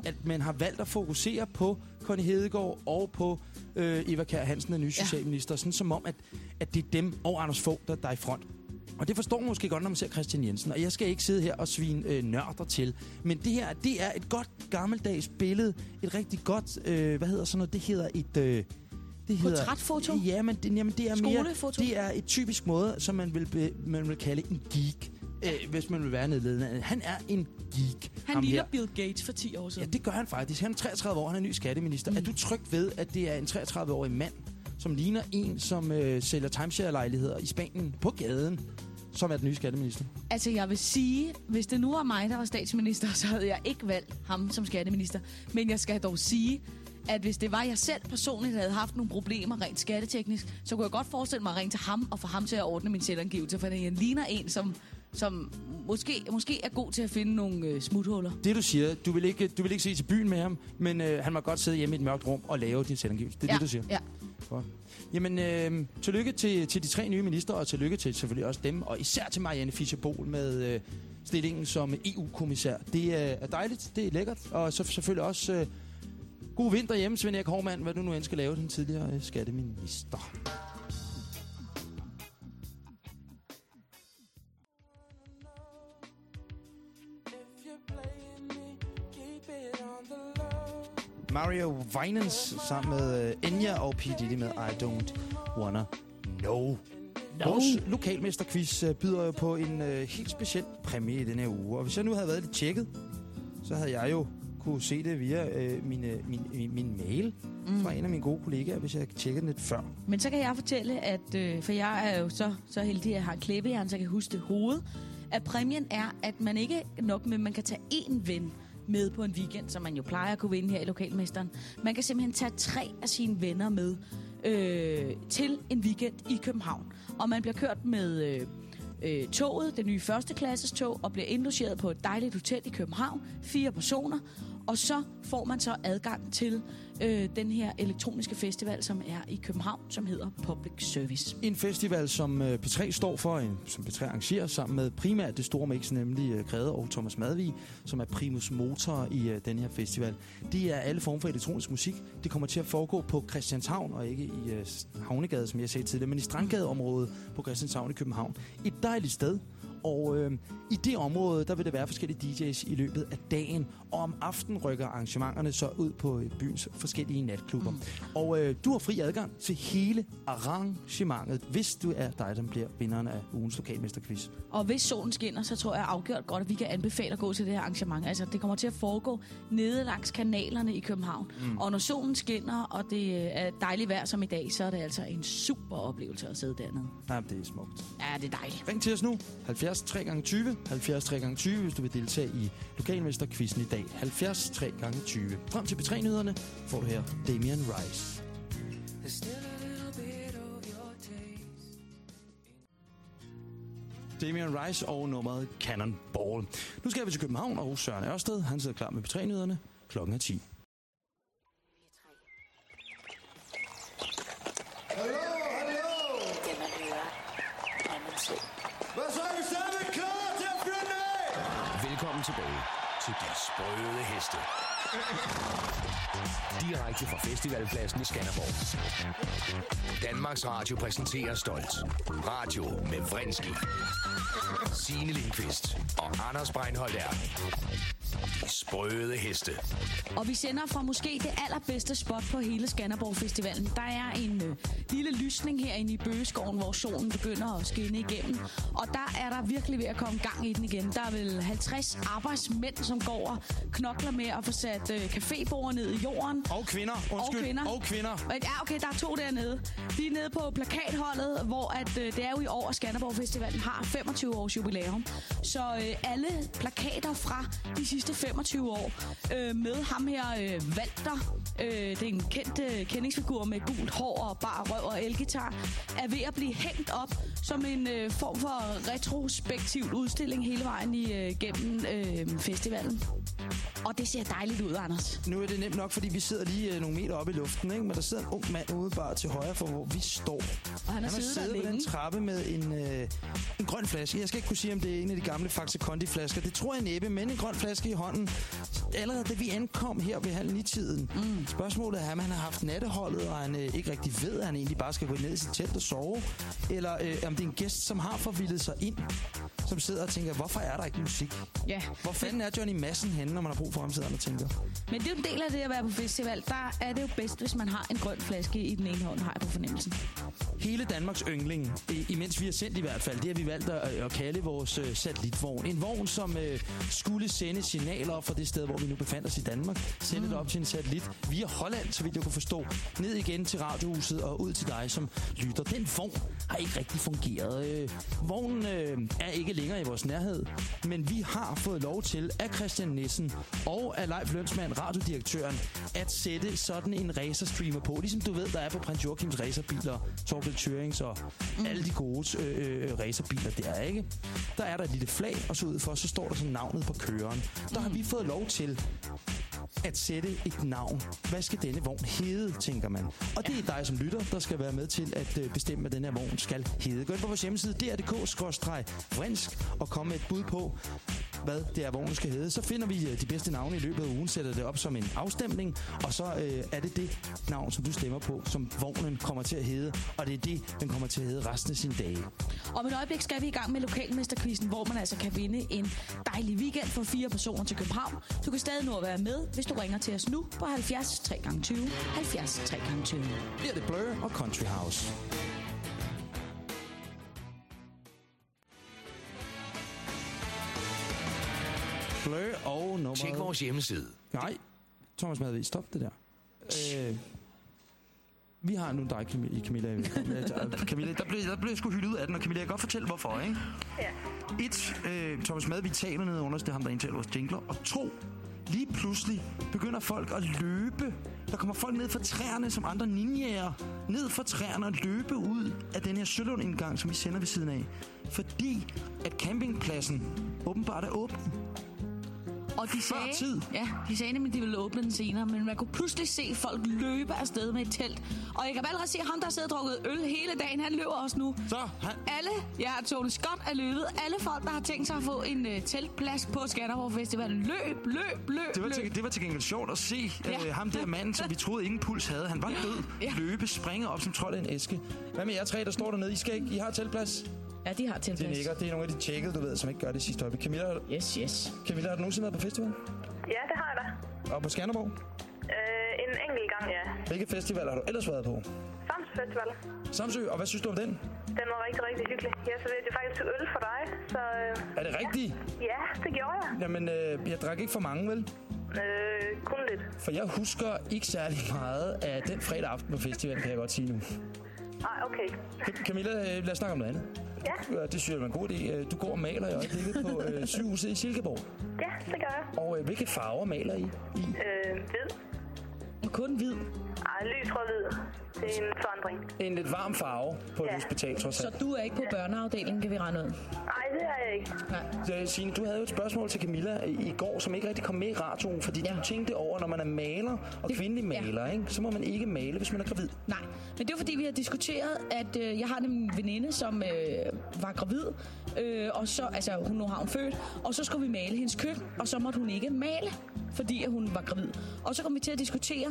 at man har valgt at fokusere på Connie Hedegaard og på øh, Eva Kjær Hansen, den nye Ja. socialminister, sådan som om, at, at det er dem og Anders Fogh, der, der er i front. Og det forstår man måske godt, når man ser Christian Jensen. Og jeg skal ikke sidde her og svine øh, nørder til. Men det her, det er et godt gammeldags billede. Et rigtig godt, øh, hvad hedder sådan noget? Det hedder et... Øh, det hedder, Portrætfoto? Ja, men det, jamen, det er mere... Det er et typisk måde, som man vil, be, man vil kalde en geek. Øh, hvis man vil være nedledende. Han er en geek. Han ligner her. Bill Gates for 10 år Ja, siden. det gør han faktisk. Han er 33 år, han er ny skatteminister. Mm. Er du tryg ved, at det er en 33-årig mand, som ligner en, som øh, sælger timeshare-lejligheder i Spanien på gaden, som er den nye skatteminister? Altså, jeg vil sige, hvis det nu var mig, der var statsminister, så havde jeg ikke valgt ham som skatteminister. Men jeg skal dog sige, at hvis det var jeg selv personligt havde haft nogle problemer rent skatteteknisk, så kunne jeg godt forestille mig at ringe til ham og få ham til at ordne min selvangivelse, for han ligner en, som, som måske, måske er god til at finde nogle øh, smuthuller. Det du siger, du vil ikke, du vil ikke se til byen med ham, men øh, han må godt sidde hjemme i et mørkt rum og lave din selvangivelse. Det er ja, det, du siger. Ja. Godt. Jamen, øh, tillykke til, til de tre nye minister, og tillykke til selvfølgelig også dem, og især til Marianne Fischer-Bohl med øh, stillingen som EU-kommissær. Det er, er dejligt, det er lækkert, og så selvfølgelig også øh, god vinter hjemme, Svend Erik Hovmand, hvad du nu end skal lave, den tidligere øh, skatteminister. Mario Winans sammen med øh, Enya og P. Diddy med I Don't Wanna Know. No. Vores lokalmesterquiz øh, byder jo på en øh, helt speciel præmie i denne her uge. Og hvis jeg nu havde været lidt tjekket, så havde jeg jo kunne se det via øh, min, øh, min, min, min mail mm. fra en af mine gode kollegaer, hvis jeg havde tjekket den lidt før. Men så kan jeg fortælle, at øh, for jeg er jo så, så heldig, at jeg har en klæbehjern, så jeg kan huske det hoved, at præmien er, at man ikke nok med, man kan tage én ven med på en weekend, som man jo plejer at kunne vinde her i Lokalmesteren. Man kan simpelthen tage tre af sine venner med øh, til en weekend i København. Og man bliver kørt med øh, øh, toget, det nye førsteklasses tog, og bliver indlogeret på et dejligt hotel i København. Fire personer. Og så får man så adgang til øh, den her elektroniske festival, som er i København, som hedder Public Service. En festival, som øh, P3 står for, en, som P3 arrangerer sammen med primært det store mix, nemlig øh, Grede og Thomas Madvig, som er primus motor i øh, den her festival. De er alle former for elektronisk musik. Det kommer til at foregå på Christianshavn, og ikke i øh, Havnegade, som jeg sagde tidligere, men i Strandgadeområdet på Christianshavn i København. Et dejligt sted, og øh, i det område, der vil der være forskellige DJ's i løbet af dagen. Og om aftenen rykker arrangementerne så ud på øh, byens forskellige natklubber. Mm. Og øh, du har fri adgang til hele arrangementet, hvis du er dig, der bliver vinderen af ugens lokalmesterquiz. Og hvis solen skinner, så tror jeg afgjort godt, at vi kan anbefale at gå til det her arrangement. Altså, det kommer til at foregå nede langs kanalerne i København. Mm. Og når solen skinner, og det er dejligt vejr som i dag, så er det altså en super oplevelse at sidde dernede. Ja, det er smukt. Ja, det er dejligt. Ring til os nu. 70 3 gange 20 70 3 gange 20 hvis du vil deltage i lokalmesterquizzen i dag. 70 3 gange 20 Frem til P3-nyhederne får du her Damian Rice. Damian Rice og nummeret Cannonball. Nu skal vi til København og Søren Ørsted. Han sidder klar med P3-nyhederne. Klokken er 10. Hallo, hallo! Det man hører, når man. Hvad så er vi stadigvæk klar til at af? Velkommen tilbage til De Sprøde Heste. Direkte fra festivalpladsen i Skanderborg. Danmarks Radio præsenterer stolt. Radio med Vrindski. Signe Lindqvist og Anders Breinholt er De Sprøde Heste. Og vi sender fra måske det allerbedste spot på hele Skanderborg Festivalen. Der er en ø, lille lysning herinde i Bøgeskoven, hvor solen begynder at skinne igennem. Og der er der virkelig ved at komme gang i den igen. Der er vel 50 arbejdsmænd, som går og knokler med at få sat øh, cafébord ned i jorden. Og kvinder. Undskyld. Og kvinder. Og kvinder. Ja, okay, der er to dernede. De er nede på plakatholdet, hvor at, øh, det er jo i år, at Skanderborg Festivalen har 25 års jubilæum. Så øh, alle plakater fra de sidste 25 år øh, med ham her, øh, Walter, øh, det er en kendt øh, kendingsfigur med gult hår og bar røv og elgitar, er ved at blive hængt op som en øh, form for retrospektiv udstilling hele vejen i, øh, gennem øh, festivalen. Og det ser dejligt ud, Anders. Nu er det nemt nok, fordi vi sidder lige øh, nogle meter oppe i luften, ikke? men der sidder en ung mand ude bare til højre for, hvor vi står. Og han har siddet på den trappe med en, øh, en grøn flaske. Jeg skal ikke kunne sige, om det er en af de gamle Faxe Kondi-flasker. Det tror jeg næppe, men en grøn flaske i hånden. Allerede da vi ankom her ved halv ni-tiden. Mm. Spørgsmålet er, om han har haft natteholdet, og han øh, ikke rigtig ved, at han egentlig bare skal gå ned i sit telt og sove. Eller øh, om det er en gæst, som har forvildet sig ind, som sidder og tænker, hvorfor er der ikke musik? Ja. Hvor fanden er Johnny Madsen henne, når man har brug for ham, sidder og tænker. Men det er jo en del af det at være på festival. Der er det jo bedst, hvis man har en grøn flaske i den ene hånd, har jeg på fornemmelsen. Hele Danmarks yndling, i- imens vi har sendt i hvert fald, det har vi valgt at, at kalde vores øh, satellitvogn. En vogn, som øh, skulle sende signaler op fra det sted, hvor vi nu befandt os i Danmark. Sende mm. det op til en satellit via Holland, så vidt jeg kunne forstå. Ned igen til radiohuset og ud til dig, som lytter. Den vogn har ikke rigtig fungeret. Øh, vognen øh, er ikke længere i vores nærhed, men vi har fået lov til af Christian Nissen og af Leif Lønsmand, radiodirektøren, at sætte sådan en racerstreamer på. Ligesom du ved, der er på prins Joachims racerbiler, Torkel Thürings og mm. alle de gode øh, øh, racerbiler der, ikke? Der er der et lille flag, og så ud for, så står der så navnet på køreren. Der har vi fået lov til at sætte et navn. Hvad skal denne vogn hedde, tænker man. Og det er dig som lytter, der skal være med til at øh, bestemme, hvad den her vogn skal hedde. Gå ind på vores hjemmeside, dr.dk-vrinsk, og kom med et bud på, hvad det er, vognen skal hedde. Så finder vi øh, de bedste navne i løbet af ugen, sætter det op som en afstemning, og så øh, er det det navn, som du stemmer på, som vognen kommer til at hedde, og det er det, den kommer til at hedde resten af sine dage. Om et øjeblik skal vi i gang med lokalmesterquizzen, hvor man altså kan vinde en dejlig weekend for fire personer til København. Du kan stadig nå at være med, hvis du ringer til os nu på 70 3 gange 20 70 3 gange 20 Her er det Blur og Country House. Blur og nummer... Tjek vores hjemmeside. Nej, Thomas Madvig, stop det der. Øh, vi har nu dig, Camilla. Camilla, Camilla der, blev, der blev jeg sgu hyldet ud af den, og Camilla, jeg kan godt fortælle, hvorfor, ikke? Ja. Et, øh, Thomas Madvig taler ned under os, det er ham, der indtaler vores jingler. Og to, lige pludselig begynder folk at løbe. Der kommer folk ned fra træerne, som andre ninjaer, ned fra træerne og løbe ud af den her Sølund-indgang, som vi sender ved siden af. Fordi at campingpladsen åbenbart er åben. Og de Før sagde, tid. Ja, de sagde nemlig, at de ville åbne den senere, men man kunne pludselig se folk løbe afsted med et telt. Og jeg kan allerede se, ham, der sidder og drukket øl hele dagen, han løber også nu. Så, han, Alle, ja, Tony Scott er løbet. Alle folk, der har tænkt sig at få en uh, teltplads på Skanderborg Festival, løb, løb, løb, Det var, løb. til, det var til gengæld sjovt at se ja. Øh, ham der manden, som vi troede ingen puls havde. Han var død. Ja. Løbe, springe op som trold af en æske. Hvad med jer tre, der står dernede? I skal ikke, I har teltplads? Ja, de har Det teltplads. nikker. Det er nogle af de tjekkede, du ved, som ikke gør det sidste øjeblik. Camilla, Yes, yes. Camilla, har du nogensinde været på festival? Ja, det har jeg da. Og på Skanderborg? Øh, en enkelt gang, ja. Hvilke festivaler har du ellers været på? Samsø Festival. Samsø, og hvad synes du om den? Den var rigtig, rigtig hyggelig. Jeg serverede faktisk øl for dig, så... Øh, Er det rigtigt? ja, det gjorde jeg. Jamen, øh, jeg drak ikke for mange, vel? Øh, kun lidt. For jeg husker ikke særlig meget af den fredag aften på festivalen, kan jeg godt sige nu. Nej, okay. Cam- Camilla, øh, lad os snakke om noget andet. Ja, Det synes jeg er en god idé. Øh, Du går og maler i øjeblikket på øh, sygehuset i Silkeborg. ja, det gør jeg. Og øh, hvilke farver maler I? i? Øh, hvid. Og kun hvid. Ej, lys rød hvid. Det er en forandring. En lidt varm farve på et Ja. hospital, trods Så alt. du er ikke på børneafdelingen, kan vi regne ud. Nej, det er jeg ikke. Nej. Så, Signe, du havde jo et spørgsmål til Camilla i går, som ikke rigtig kom med i radioen, fordi ja. Ja. du tænkte over, når man er maler og Det- kvindelig ja. maler, ikke, så må man ikke male, hvis man er gravid. Nej, men det var fordi, vi har diskuteret, at øh, jeg har en veninde, som øh, var gravid, øh, og så, altså hun nu har hun født, og så skulle vi male hendes køkken, og så måtte hun ikke male, fordi at hun var gravid. Og så kom vi til at diskutere,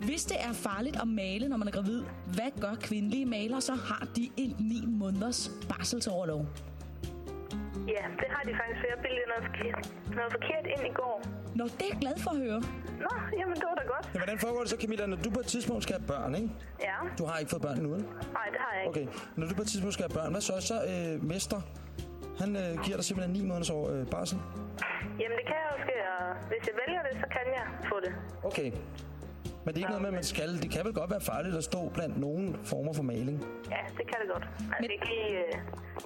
hvis det er farligt at male, når man er gravid, hvad gør kvindelige malere, så har de en ni måneders barselsoverlov. Ja, det har de faktisk, jeg bildede noget forkert, noget forkert ind i går. Nå, det er jeg glad for at høre. Nå, jamen det var da godt. Ja, hvordan foregår det så, Camilla, når du på et tidspunkt skal have børn, ikke? Ja, Du har ikke fået børn endnu, vel? nej, det har jeg ikke. Okay, når du på et tidspunkt skal have børn, hvad så? Så øh, Mester, han øh, giver dig simpelthen 9 måneders år øh, barsel. Jamen, det kan jeg jo ske, og hvis jeg vælger det, så kan jeg få det. Okay. Men det er ikke noget med, at man skal. Det kan vel godt være farligt at stå blandt nogle former for maling. Ja, det kan det godt. Altså, Men- ikke lige øh,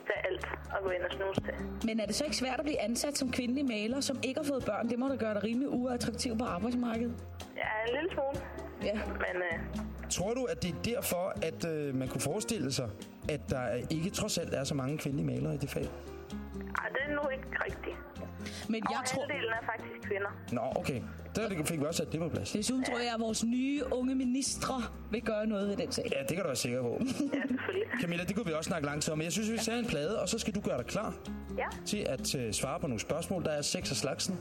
tage alt og gå ind og snuse til. Men er det så ikke svært at blive ansat som kvindelig maler, som ikke har fået børn? Det må da gøre dig rimelig uattraktiv på arbejdsmarkedet. Ja, en lille smule. Ja. Men øh, Tror du, at det er derfor, at øh, man kunne forestille sig, at der ikke trods alt er så mange kvindelige malere i det fag? ej, det er nu ikke rigtigt. Men Og jeg tror, halvdelen er faktisk kvinder. Nå, okay. Der fik vi også sat det på plads. desuden tror jeg, at vores nye unge ministre vil gøre noget ved den sag. Ja, det kan du være sikker på. Ja, selvfølgelig. Camilla, det kunne vi også snakke lang tid om. Men jeg synes, vi skal have en plade, og så skal du gøre dig klar Ja, til at øh, svare på nogle spørgsmål. Der er seks af slagsen.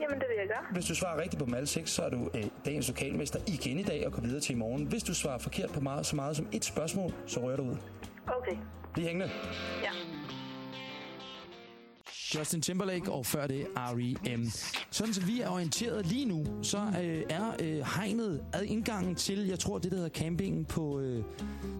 jamen det vil jeg gøre. Hvis du svarer rigtigt på dem alle seks, så er du øh, dagens lokalmester igen i dag og går videre til i morgen. Hvis du svarer forkert på meget, så meget som et spørgsmål, så rører du ud. Okay. Bliv hængende. Ja. Justin Timberlake, og før det R.E.M. Sådan så vi er orienteret lige nu, så øh, er øh, hegnet ad indgangen til, jeg tror det der hedder campingen på, øh,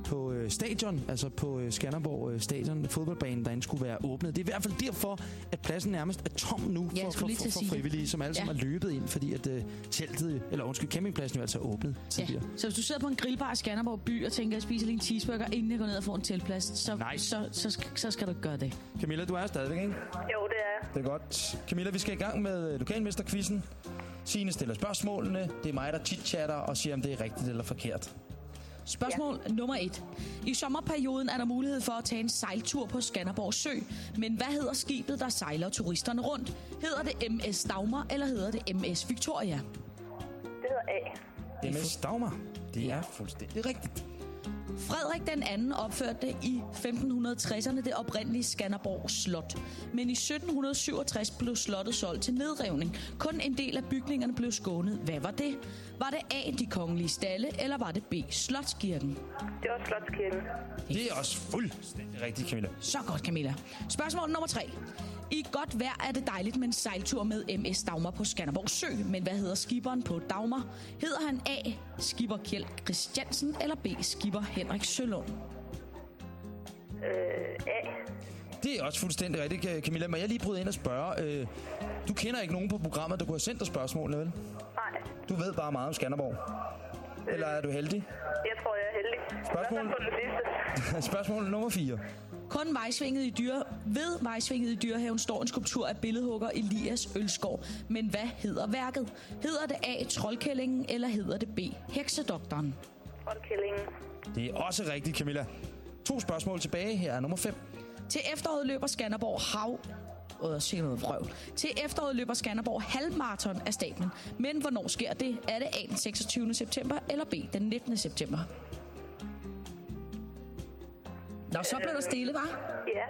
på øh, stadion, altså på øh, Skanderborg øh, stadion, fodboldbanen derinde skulle være åbnet. Det er i hvert fald derfor, at pladsen nærmest er tom nu Ja, jeg for, for, for, for frivillige, som alle sammen Ja. er løbet ind, fordi at øh, teltet, eller undskyld, campingpladsen jo altså er åbnet Ja. tidligere. Så hvis du sidder på en grillbar i Skanderborg by og tænker, at jeg spiser lige en cheeseburger, inden jeg går ned og får en teltplads, så, så, så, så, så skal du gøre det. Camilla, du er stadigvæk, ikke? Jo, det er jeg. Det er godt. Camilla, vi skal i gang med øh, lokalmesterquizzen. Signe stiller spørgsmålene. Det er mig, der chit-chatter og siger, om det er rigtigt eller forkert. Spørgsmål ja. nummer et. I sommerperioden er der mulighed for at tage en sejltur på Skanderborg Sø. Men hvad hedder skibet, der sejler turisterne rundt? Hedder det MS Dagmar, eller hedder det MS Victoria? Det hedder A. MS Dagmar. Det er fuldstændig rigtigt. Frederik den anden opførte i 1560'erne det oprindelige Skanderborg Slot. Men i 1767 blev slottet solgt til nedrivning. Kun en del af bygningerne blev skånet. Hvad var det? Var det A, de kongelige stalle, eller var det B, Slotskirken? Det var Slotskirken. Det er også fuldstændig rigtigt, Camilla. Så godt, Camilla. Spørgsmål nummer tre. I godt vejr er det dejligt med en sejltur med MS Dagmar på Skanderborg Sø. Men hvad hedder skiberen på Dagmar? Hedder han A. Skipper Kjeld Christiansen eller B. Skipper Henrik Sølund? Øh, A. Det er også fuldstændig rigtigt, Camilla. Må jeg lige bryde ind og spørge? Øh, du kender ikke nogen på programmet, der kunne have sendt dig spørgsmålene, vel? Nej. Du ved bare meget om Skanderborg. Eller er du heldig? Jeg tror, jeg er heldig. Spørgsmål? Spørgsmål nummer 4. Kun vejsvinget i dyre, ved vejsvinget i Dyrehaven står en skulptur af billedhugger Elias Ølskov. Men hvad hedder værket? Hedder det A. Troldkællingen, eller hedder det B. Heksedoktoren? Troldkællingen. Det er også rigtigt, Camilla. To spørgsmål tilbage. Her er nummer 5. Til efteråret løber Skanderborg hav... Øh, se noget vrøvl. Til efteråret løber Skanderborg halvmarathon af stablen. Men hvornår sker det? Er det A den 26. september eller B den 19. september? Nå, så blev der stille, var? Ja.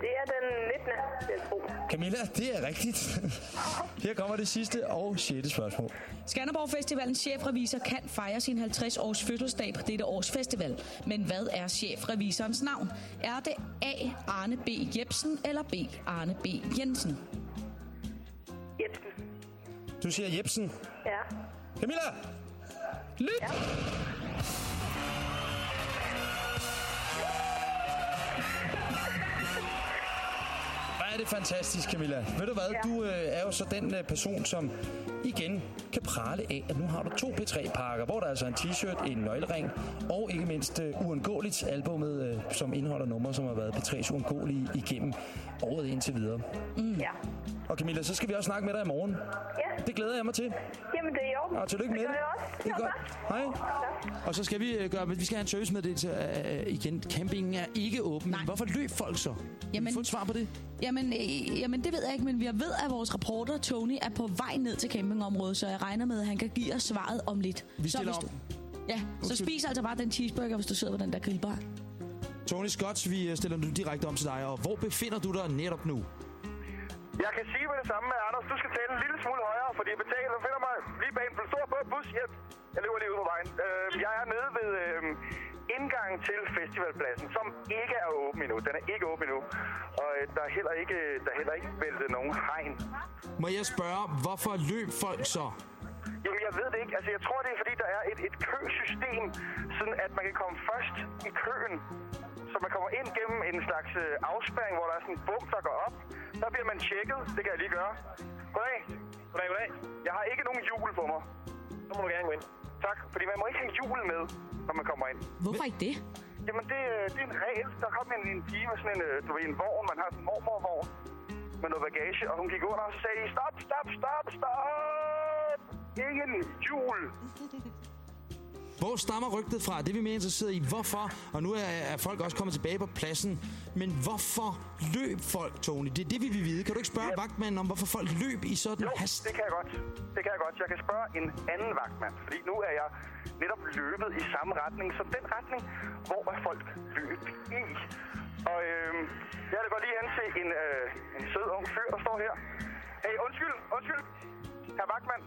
Det er den 19. vil jeg. Camilla, det er rigtigt. Her kommer det sidste og sjette spørgsmål. Skanderborg Festivalens chefrevisor kan fejre sin 50 års fødselsdag på dette års festival. Men hvad er chefrevisorens navn? Er det A. Arne B. Jebsen eller B. Arne B. Jensen? Jebsen. Du siger Jebsen. Ja. Camilla! Lyt! Ja. Er det fantastisk, Camilla. Ved du hvad, Ja. du øh, er jo så den øh, person, som igen kan prale af, at nu har du to P3-pakker, hvor der er altså en t-shirt, en nøglering, og ikke mindst øh, Uundgåeligt, albumet, øh, som indeholder numre, som har været P3's uundgåelige igennem året indtil videre. Ja. Og Camilla, så skal vi også snakke med dig i morgen. Ja. Det glæder jeg mig til. Jamen, det er i orden. Og tillykke med det. det. Det er Ja, godt. Hej. Og så skal vi øh, gøre, vi skal have en servicemeddelelse øh, igen. Campingen er ikke åben. Nej. Hvorfor løb folk så? Jamen, Jamen- få et svar på det. Jamen, øh, jamen, det ved jeg ikke, men vi ved, at vores reporter Tony er på vej ned til campingområdet, så jeg regner med, at han kan give os svaret om lidt. Vi så hvis du, Ja, så Undskyld. spis altså bare den cheeseburger, hvis du sidder på den der grillbar. Tony Scott, vi øh, stiller nu direkte om til dig. Og hvor befinder du dig netop nu? Jeg kan sige med det samme med Anders. Du skal tale en lille smule højere, fordi jeg betaler. Jeg finder mig lige bag en stor bus. Jeg, jeg løber lige ud på vejen. Øh, jeg er nede ved øh, indgangen til festivalpladsen, som ikke er åben endnu. Den er ikke åben endnu. Og øh, der er heller ikke, der er heller ikke væltet nogen hegn. Må jeg spørge, hvorfor løb folk så? Jamen, jeg ved det ikke. Altså, jeg tror, det er, fordi der er et, et køsystem, sådan at man kan komme først i køen. Så man kommer ind gennem en slags øh, afspæring, hvor der er sådan en bum, der går op. Der bliver man tjekket. Det kan jeg lige gøre. Goddag. Goddag, goddag. Jeg har ikke nogen hjul på mig. Så må du gerne gå ind. Tak, fordi man må ikke have hjul med, når man kommer ind. Hvorfor ikke det? Jamen, det, øh, det er en regel. Der kom en, en pige med sådan en, øh, du ved, en vogn. Man har sådan en mormorvogn med noget bagage, og hun gik under, og sagde de, stop, stop, stop, stop. Ingen hjul. Hvor stammer rygtet fra? Det er vi mere interesseret i. Hvorfor? Og nu er, er folk også kommet tilbage på pladsen. Men hvorfor løb folk, Tony? Det er det, vi vil vide. Kan du ikke spørge Ja. vagtmanden om, hvorfor folk løb i sådan Jo, hast? det kan jeg godt. Det kan jeg godt. Jeg kan spørge en anden vagtmand, fordi nu er jeg netop løbet i samme retning som den retning, hvor er folk løb i. Og øh, jeg vil godt lige hen til en, øh, en sød ung fyr, der står her. Hey, undskyld, undskyld, herr vagtmand.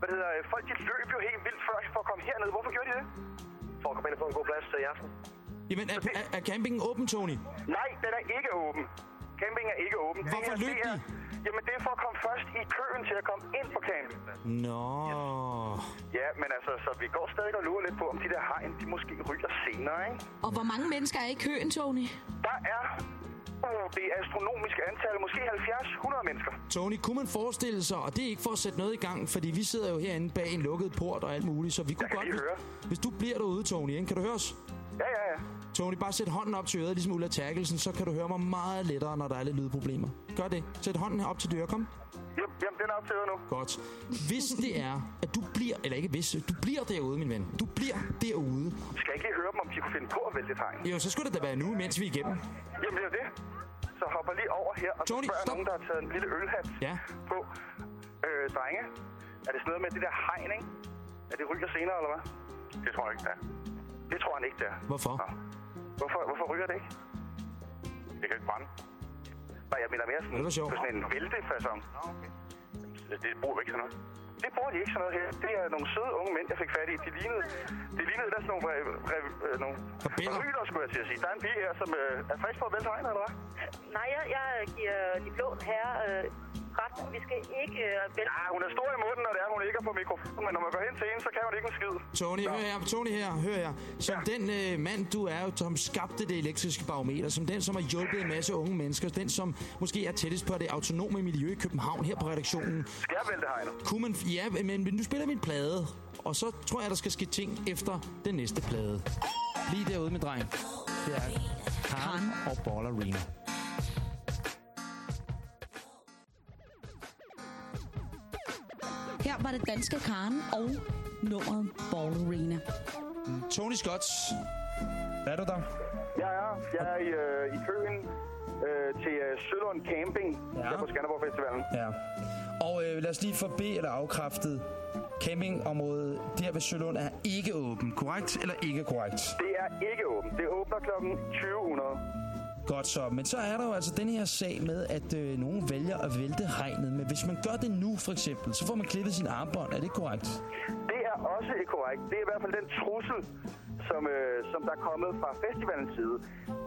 Hvad hedder, øh, folk de løb jo helt vildt før for at komme herned. Hvorfor gjorde de det? For at komme ind og få en god plads til i aften. Jamen, er, er, er campingen åben, Tony? Nej, den er ikke åben. Camping er ikke åben. Det Hvorfor løb er, de? Jamen, det er for at komme først i køen til at komme ind på camping. Nå. Ja, men altså, så vi går stadig og lurer lidt på, om de der hegn, de måske ryger senere, ikke? Og hvor mange mennesker er i køen, Tony? Der er uh, det astronomiske antal, måske 70-100 mennesker. Tony, kunne man forestille sig, og det er ikke for at sætte noget i gang, fordi vi sidder jo herinde bag en lukket port og alt muligt, så vi kunne godt... lige Hvis, høre. hvis du bliver derude, Tony, ikke? kan du høre os? Ja, ja, ja. Tony, bare sæt hånden op til øret, ligesom Ulla Terkelsen, så kan du høre mig meget lettere, når der er lidt lydproblemer. Gør det. Sæt hånden op til døren, kom. Jamen, jamen den er op til øre nu. Godt. Hvis det er, at du bliver, eller ikke hvis, du bliver derude, min ven. Du bliver derude. Skal jeg ikke lige høre dem, om de kunne finde på at vælge et hegn? Jo, så skulle det da være nu, mens vi er igennem. Jamen, det er det. Så hopper lige over her, og så Tony, spørger stop. nogen, der har taget en lille ølhat Ja. på. Øh, drenge, er det sådan noget med det der hegn, ikke? Er det ryger senere, eller hvad? Det tror jeg ikke, det er. Det tror han ikke, det er. Hvorfor? Nå. Hvorfor, hvorfor ryger det ikke? Det kan ikke brænde. Nej, jeg mener mere sådan, Det på sådan en væltefasong. Nå, okay. Det bruger vi ikke sådan noget. Det bruger de ikke sådan noget her. Det er nogle søde unge mænd, jeg fik fat i. De lignede, de lignede der sådan nogle, re, re, øh, nogle ryler, skulle jeg til at sige. Der er en pige her, som øh, er frisk på at vælte hegnet, eller hvad? Nej, jeg, jeg giver de blå herrer øh, ret. Vi skal ikke øh, vælge. Ja, hun er stor i munden, når det er, hun ikke er på mikrofon. Men når man går hen til hende, så kan hun ikke en skid. Tony, hør her, Tony her, hør her. Som ja. den øh, mand, du er jo, som skabte det elektriske barometer, som den, som har hjulpet en masse unge mennesker, den, som måske er tættest på det autonome miljø i København her på redaktionen. Skal jeg vælte hegnet? Kunne man, ja, men nu spiller vi en plade, og så tror jeg, der skal ske ting efter den næste plade. Lige derude med dreng. Det er Karen og Ballerina. Her var det danske Karen og nummeret Ballerina. Tony Scotts. Er du der? Jeg er, jeg er i, øh, i køen øh, til øh, Sølund Camping Ja. ja. her på Skanderborg Festivalen. Ja. Og øh, lad os lige forbi eller afkræftet. Campingområdet der ved Sølund er ikke åben. Korrekt eller ikke korrekt? Det er ikke åbent. Det åbner kl. 2000. Godt så. Men så er der jo altså den her sag med, at øh, nogen vælger at vælte hegnet. Men hvis man gør det nu, for eksempel, så får man klippet sin armbånd. Er det korrekt? Det er også ikke korrekt. Det er i hvert fald den trussel, som, øh, som der er kommet fra festivalens side.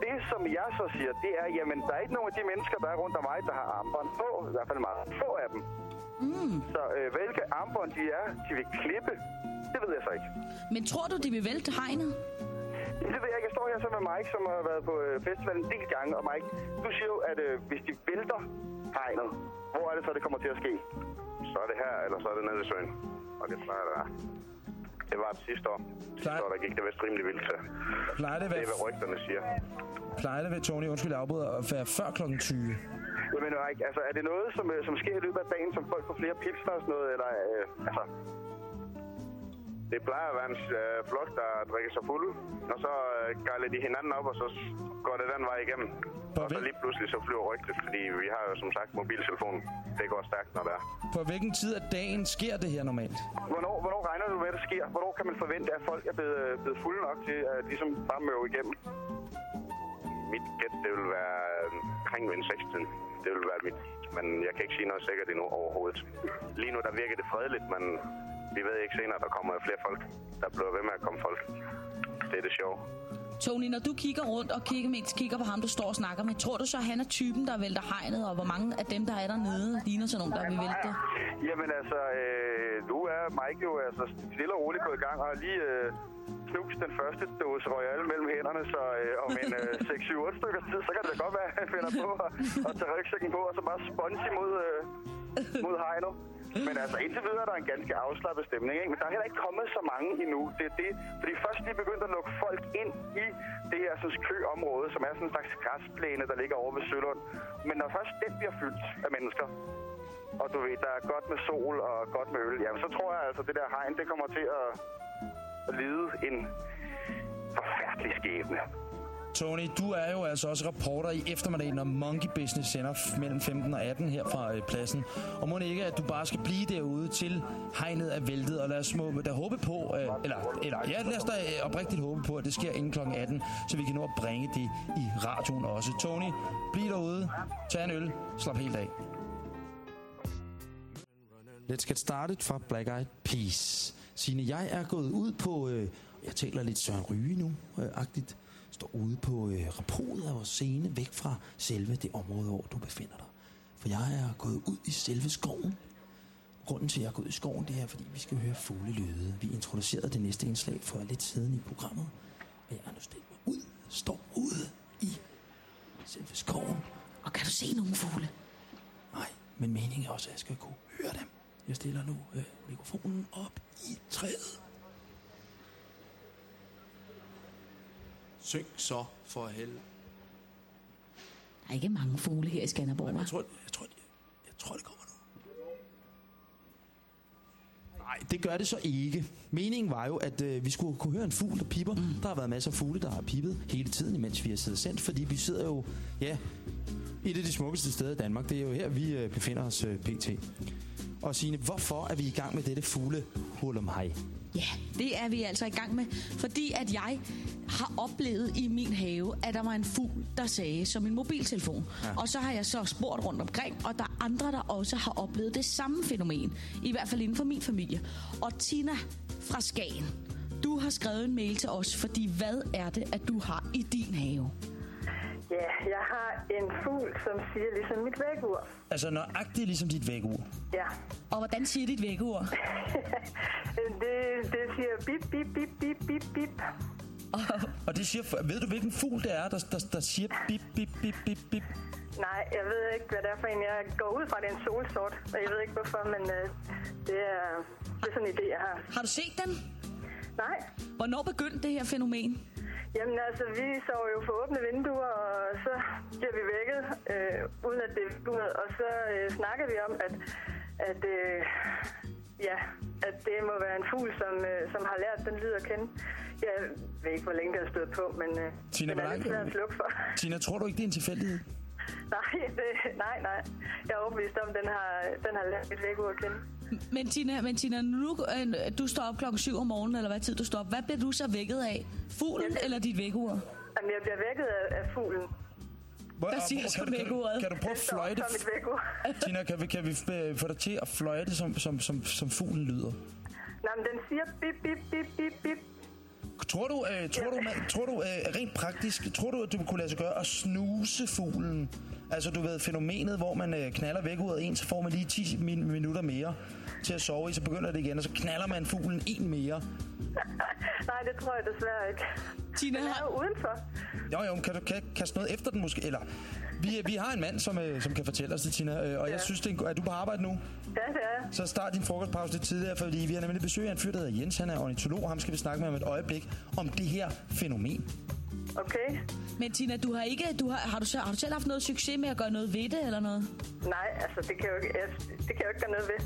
Det, som jeg så siger, det er, jamen, der er ikke nogen af de mennesker, der er rundt om mig, der har armbånd på. I hvert fald meget få af dem. Mm. Så øh, hvilke armbånd de er, de vil klippe, det ved jeg så ikke. Men tror du, de vil vælte hegnet? Det ved jeg ikke. Jeg står her så med Mike, som har været på øh, festivalen en del gange. Og Mike, du siger jo, at øh, hvis de vælter hegnet, hvor er det så, det kommer til at ske? Så er det her, eller så er det nede i søen. Og det plejer det være. Det var det sidste år. Sidste år, der gik det vist rimelig vildt til. Plejer det, Det er, ved, hvad rygterne siger. plejer det ved Tony, undskyld, jeg afbryder, at være før klokken 20? Jamen, Mike, altså, er det noget, som, øh, som sker i løbet af dagen, som folk får flere pilsner og sådan noget? Eller, øh, altså, Det plejer at være en øh, flok, der drikker sig fulde, og så øh, gejler de hinanden op, og så går det den vej igennem. På Og så lige pludselig så flyver rygtet, fordi vi har jo som sagt mobiltelefon. Det går stærkt, når det er. På hvilken tid af dagen sker det her normalt? hvornår, hvornår regner du med, at det sker? Hvornår kan man forvente, at folk er blevet, øh, blevet fulde nok til at ligesom bare møve igennem? Mit gæt, det vil være øh, omkring ved en 16. Det vil være mit. Men jeg kan ikke sige noget sikkert endnu overhovedet. Lige nu der virker det fredeligt, men vi ved ikke senere, der kommer flere folk. Der bliver ved med at komme folk. Det er det sjove. Tony, når du kigger rundt og kigger, mens kigger på ham, du står og snakker med, tror du så, han er typen, der vælter hegnet, og hvor mange af dem, der er dernede, ligner sådan nogen, der vil vælte det? Jamen altså, øh, nu er Mike jo altså stille og roligt gået i gang, og lige øh, knust den første dåse Royal mellem hænderne, så øh, om en øh, 6-7-8 stykker tid, så kan det godt være, at han finder på at, at tage rygsækken på, og så bare sponge mod, øh, mod hegnet. Men altså, indtil videre er der en ganske afslappet stemning, ikke? Men der er heller ikke kommet så mange endnu. Det er det, fordi først de begyndte at lukke folk ind i det her sådan, køområde, som er sådan en slags græsplæne, der ligger over ved Sølund. Men når først den bliver fyldt af mennesker, og du ved, der er godt med sol og godt med øl, jamen så tror jeg altså, det der hegn, det kommer til at, at lide en forfærdelig skæbne. Tony, du er jo altså også reporter i eftermiddagen, når Monkey Business sender mellem 15 og 18 her fra øh, pladsen. Og må det ikke, at du bare skal blive derude til hegnet er væltet, og lad os må, da håbe på, øh, eller, eller ja, lad os da øh, oprigtigt håbe på, at det sker inden kl. 18, så vi kan nå at bringe det i radioen også. Tony, bliv derude, tag en øl, slap helt af. Let's get started fra Black Eyed Peas. Signe, jeg er gået ud på, øh, jeg taler lidt Søren Ryge nu, øh, agtigt, står ude på øh, rapodet af vores scene, væk fra selve det område, hvor du befinder dig. For jeg er gået ud i selve skoven. Grunden til, at jeg er gået i skoven, det er, fordi vi skal høre fuglelyde. Vi introducerede det næste indslag for lidt siden i programmet, og jeg er nu stillet mig ud, står ude i selve skoven. Og kan du se nogle fugle? Nej, men meningen er også, at jeg skal kunne høre dem. Jeg stiller nu øh, mikrofonen op i træet. Syng så for helvede. Der er ikke mange fugle her i Skanderborg, Jeg tror, jeg, tror, jeg tror, det kommer nu. Nej, det gør det så ikke. Meningen var jo, at øh, vi skulle kunne høre en fugl, der pipper. Mm. Der har været masser af fugle, der har pippet hele tiden, imens vi har siddet sendt, fordi vi sidder jo, ja, et af de smukkeste steder i Danmark. Det er jo her, vi øh, befinder os øh, pt. Og Signe, hvorfor er vi i gang med dette fugle hej? Ja, det er vi altså i gang med, fordi at jeg har oplevet i min have, at der var en fugl, der sagde som en mobiltelefon. Ja. Og så har jeg så spurgt rundt omkring, og der er andre, der også har oplevet det samme fænomen. I hvert fald inden for min familie. Og Tina fra Skagen, du har skrevet en mail til os, fordi hvad er det, at du har i din have? Ja, jeg har en fugl, som siger ligesom mit vækkeur. Altså nøjagtigt ligesom dit vækkeur. Ja. Og hvordan siger dit vækkeur? det, det siger bip, bip, bip, bip, bip, bip. Og det siger, ved du hvilken fugl det er, der, der, der siger bip, bip, bip, bip, bip? Nej, jeg ved ikke, hvad det er for en. Jeg går ud fra, at det er en solsort, og jeg ved ikke hvorfor, men øh, det, er, det er sådan en idé, jeg har. Har du set den? Nej. Hvornår begyndte det her fænomen? Jamen altså, vi sover jo for åbne vinduer, og så bliver vi vækket, øh, uden at det er vinduet, og så øh, snakker vi om, at, at, øh, ja, at det må være en fugl, som, øh, som har lært den lyd at kende. Jeg ved ikke, hvor længe det har stået på, men øh, Tina, den er lidt lang- svær at slukke for. Tina, tror du ikke, det er en tilfældighed? nej, det, nej, nej. Jeg er overbevist om, at den har, den har lært mit vækkeur at kende. Men Tina, men Tina nu, øh, du står op klokken 7 om morgenen, eller hvad tid du står op. Hvad bliver du så vækket af? Fuglen eller dit vækkeur? Jamen, jeg bliver vækket af, af fuglen. Hvor, Hvad siger kan, du- kan, vækkeuret? kan du prøve at fløjte? Tina, kan vi, kan vi øh, få dig til at fløjte, som, som, som, som fuglen lyder? Nej, men den siger bip, bip, bip, bip, bip. Tror du, øh, tror du, man, tror du øh, rent praktisk, tror du, at du kunne lade sig gøre at snuse fuglen? Altså, du ved, fænomenet, hvor man øh, knaller væk ud af en, så får man lige 10 min- minutter mere til at sove i, så begynder det igen, og så knaller man fuglen en mere. Nej, det tror jeg desværre ikke. Tina Den er har... jo udenfor. Jo, jo, kan du kan, kaste noget efter den måske? Eller, vi, vi har en mand, som, øh, som kan fortælle os det, Tina, øh, og jeg Ja. synes, det er, en, er du på arbejde nu? Ja, det er jeg. Så start din frokostpause lidt tidligere, fordi vi har nemlig besøg af en fyr, der hedder Jens. Han er ornitolog, og ham skal vi snakke med om et øjeblik om det her fænomen. Okay. Men Tina, du har ikke... Du har, har, du, har du selv haft noget succes med at gøre noget ved det, eller noget? Nej, altså, det kan jeg jo ikke, jeg, det kan jeg jo ikke gøre noget ved.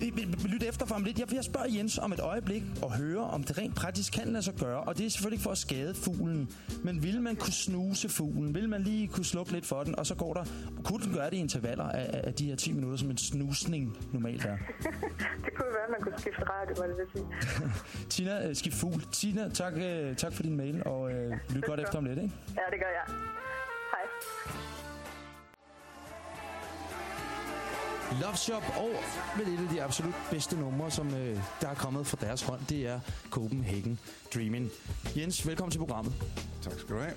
Vi- Lyt efter for om lidt. Jeg vil spørge Jens om et øjeblik og høre, om det rent praktisk kan lade sig gøre. Og det er selvfølgelig for at skade fuglen. Men vil man kunne snuse fuglen? Vil man lige kunne slukke lidt for den? Og så går der... Kunne den gøre det i intervaller af, af- af de her 10 minutter, som en snusning normalt er? Det kunne være, at man kunne skifte radio, var det vil sige. Tina, øh, skift fugl. Tina, tak, øh, tak for din mail, og øh, lyt godt efter om lidt, ikke? Ja, det gør jeg. Love Shop og vel et af de absolut bedste numre, som øh, der er kommet fra deres hånd, det er Copenhagen Dreaming. Jens, velkommen til programmet. Tak skal du have.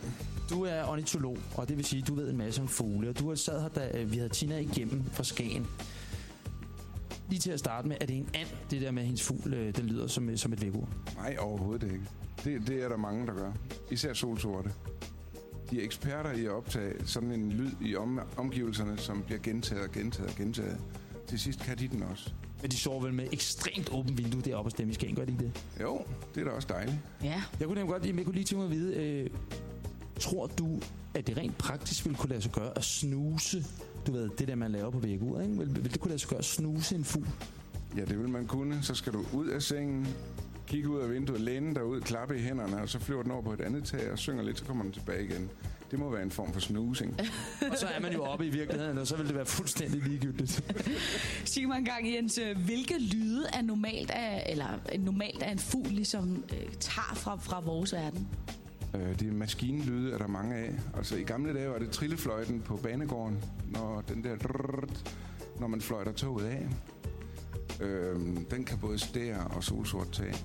Du er ornitolog, og det vil sige, at du ved en masse om fugle, og du har sad her, da øh, vi havde Tina igennem fra Skagen. Lige til at starte med, er det en and, det der med, hendes fugl, øh, den lyder som, øh, som et vækkeur? Nej, overhovedet ikke. Det, det er der mange, der gør. Især solsorte. De er eksperter i at optage sådan en lyd i om, omgivelserne, som bliver gentaget og gentaget og gentaget. Til sidst kan de den også. Men de sover vel med ekstremt åbent vindue deroppe hos dem i Skagen, gør de ikke det? Jo, det er da også dejligt. Ja. Jeg kunne nemlig godt, jeg kunne lige tænke mig at vide, øh, tror du, at det rent praktisk ville kunne lade sig gøre at snuse, du ved, det der, man laver på vækkeuret, ikke? Vil, vil det kunne lade sig gøre at snuse en fugl? Ja, det vil man kunne. Så skal du ud af sengen, kigge ud af vinduet, læne dig ud, klappe i hænderne, og så flyver den over på et andet tag og synger lidt, så kommer den tilbage igen. Det må være en form for snusing. Og så er man jo oppe i virkeligheden, og så vil det være fuldstændig ligegyldigt. Sig mig en gang, Jens, hvilke lyde er normalt af, eller øh, normalt af en fugl ligesom øh, tager fra, fra vores verden? Øh, det er maskinlyde, er der mange af. Altså i gamle dage var det trillefløjten på banegården, når den der drrrt, når man fløjter toget af. Øh, den kan både stære og solsort tage.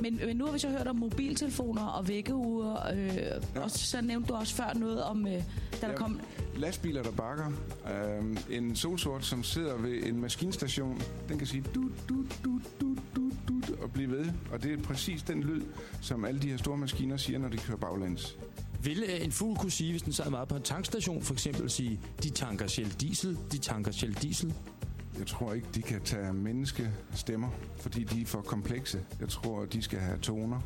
Men, men nu har vi så hørt om mobiltelefoner og vækkeuger, øh, ja. og så nævnte du også før noget om, øh, da der Ja. kom... Lastbiler, der bakker. Øh, en solsort, som sidder ved en maskinstation, den kan sige du du du du du du og blive ved. Og det er præcis den lyd, som alle de her store maskiner siger, når de kører baglæns. Vil øh, en fugl kunne sige, hvis den sad meget på en tankstation, for eksempel sige, de tanker Shell Diesel, de tanker Shell Diesel? Jeg tror ikke, de kan tage menneskestemmer, fordi de er for komplekse. Jeg tror, de skal have toner.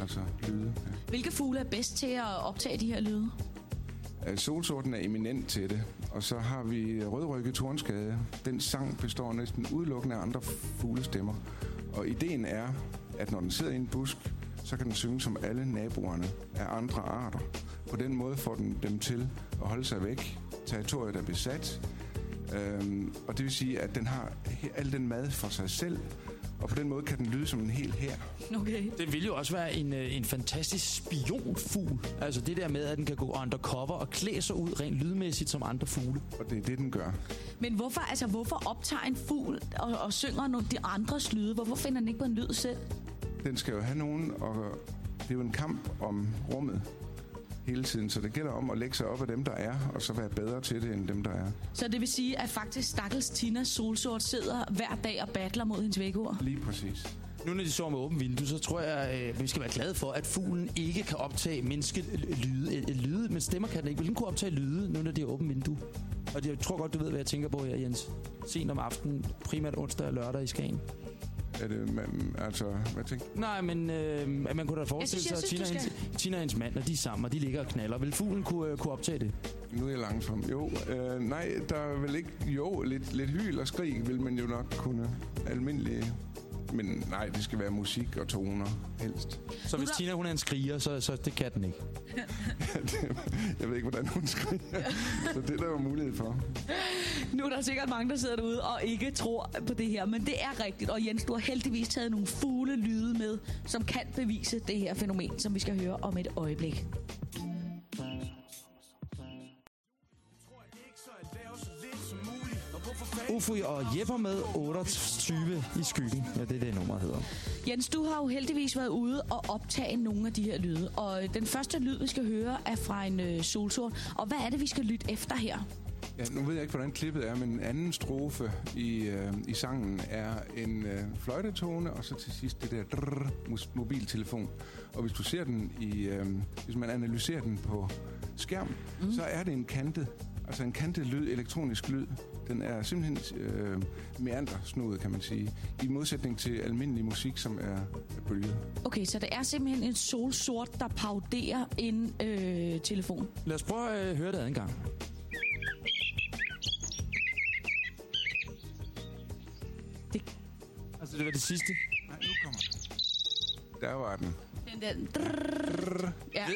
Altså lyde. Ja. Hvilke fugle er bedst til at optage de her lyde? Øh, Solsorten er eminent til det. Og så har vi rødrykket tornskade. Den sang består næsten udelukkende af andre fuglestemmer. Og ideen er, at når den sidder i en busk, så kan den synge som alle naboerne af andre arter. På den måde får den dem til at holde sig væk. Territoriet er besat. Øhm, og det vil sige, at den har al den mad for sig selv, og på den måde kan den lyde som en hel her. Okay. Det vil jo også være en, øh, en fantastisk spionfugl. Altså det der med, at den kan gå undercover og klæde sig ud rent lydmæssigt som andre fugle. Og det er det, den gør. Men hvorfor, altså, hvorfor optager en fugl og, og synger nogle de andres lyde? Hvorfor finder den ikke på en lyd selv? Den skal jo have nogen, og det er jo en kamp om rummet hele tiden, så det gælder om at lægge sig op af dem, der er, og så være bedre til det, end dem, der er. Så det vil sige, at faktisk stakkels Tina Solsort sidder hver dag og battler mod hendes vækord. Lige præcis. Nu når de sover med åbent vindue, så tror jeg, øh, vi skal være glade for, at fuglen ikke kan optage menneskelyde. Øh, lyde, men stemmer kan den ikke. Vil den kunne optage lyde, nu når det er åbent vindue? Og det- jeg tror godt, du ved, hvad jeg tænker på her, Jens. Sent om aftenen, primært onsdag og lørdag i Skagen. Er det, man, altså, hvad tænker Nej, men øh, man kunne da forestille sig, at Tina, og hendes, Tina og hendes mand, når de er sammen, og de ligger og knaller. Vil fuglen kunne, øh, kunne optage det? Nu er jeg langsom. Jo, øh, nej, der er vel ikke... Jo, lidt, lidt hyl og skrig vil man jo nok kunne. Almindelige... Men nej, det skal være musik og toner, helst. Så hvis Tina hun er en skriger, så, så det kan den ikke. jeg ved ikke, hvordan hun skriger. Så det er der jo mulighed for. Nu er der sikkert mange, der sidder derude og ikke tror på det her, men det er rigtigt. Og Jens, du har heldigvis taget nogle fugle lyde med, som kan bevise det her fænomen, som vi skal høre om et øjeblik. Ufri og Jepper med 28 i skyggen. Ja, det er det, nummer hedder. Jens, du har jo heldigvis været ude og optage nogle af de her lyde. Og den første lyd, vi skal høre, er fra en øh, solsort. Og hvad er det, vi skal lytte efter her? Ja, nu ved jeg ikke, hvordan klippet er, men en anden strofe i, øh, i sangen er en øh, fløjtetone, og så til sidst det der drrr, mobiltelefon. Og hvis du ser den i, øh, hvis man analyserer den på skærm, mm. så er det en kantet, altså en kantet lyd, elektronisk lyd. Den er simpelthen øh, meandersnodet, kan man sige, i modsætning til almindelig musik, som er, bølget. Okay, så det er simpelthen en solsort, der pauderer en øh, telefon. Lad os prøve at øh, høre det en gang. Det, Altså, det var det sidste. Nej, nu kommer den. Der var den. den der... Drrrr, ja.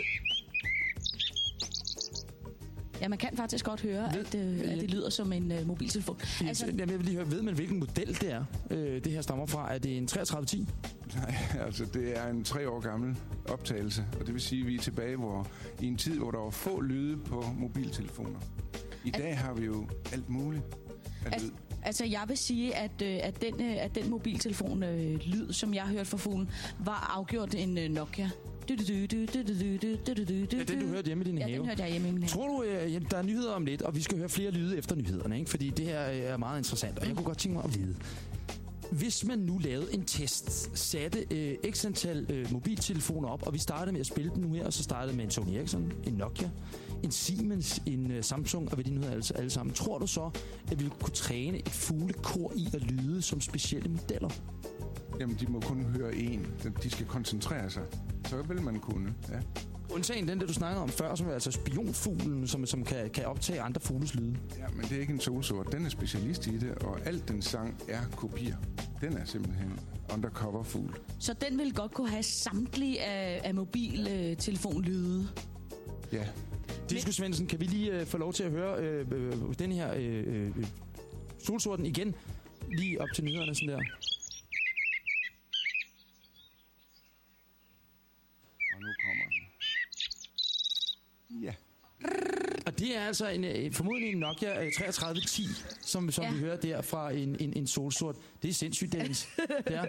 Ja, man kan faktisk godt høre, at, øh, at det lyder som en øh, mobiltelefon. Altså, jeg vil lige høre, ved man, hvilken model det er, øh, det her stammer fra? Er det en 3310? Nej, altså det er en tre år gammel optagelse, og det vil sige, at vi er tilbage hvor, i en tid, hvor der var få lyde på mobiltelefoner. I dag har vi jo alt muligt af Al- lyd. altså, jeg vil sige, at, øh, at, den, øh, at den mobiltelefon-lyd, som jeg har hørt fra fuglen, var afgjort en øh, Nokia. Ja, Ja, den du hørte hjemme i din Ja, have. den hørte jeg hjemme i min have. Tror du, øh, der er nyheder om lidt, og vi skal høre flere lyde efter nyhederne, ikke? fordi det her øh, er meget interessant, og jeg kunne godt tænke mig at vide. Hvis man nu lavede en test, satte øh, x antal øh, mobiltelefoner op, og vi startede med at spille dem nu her, og så startede med en Sony Ericsson, en Nokia, en Siemens, en øh, Samsung, og hvad de nu hedder alle, alle sammen. Tror du så, at vi kunne træne et fuglekor i at lyde som specielle modeller? Jamen, de må kun høre én. De skal koncentrere sig. Så vil man kunne, ja. Undtagen den, der du snakkede om før, som er altså spionfuglen, som, som kan, kan optage andre fugles lyde. Ja, men det er ikke en solsort. Den er specialist i det, og alt den sang er kopier. Den er simpelthen undercover fugl. Så den vil godt kunne have samtlige af, af mobiltelefonlyde. Ja, Disco Svendsen, kan vi lige øh, få lov til at høre øh, øh, den her øh, øh, solsorten igen? Lige op til nyhederne, sådan der. og nu kommer den. Ja. Og det er altså en, øh, formodentlig en Nokia øh, 3310, som, som Ja. vi hører der fra en, en, en solsort. Det er sindssygt, Dennis. ja.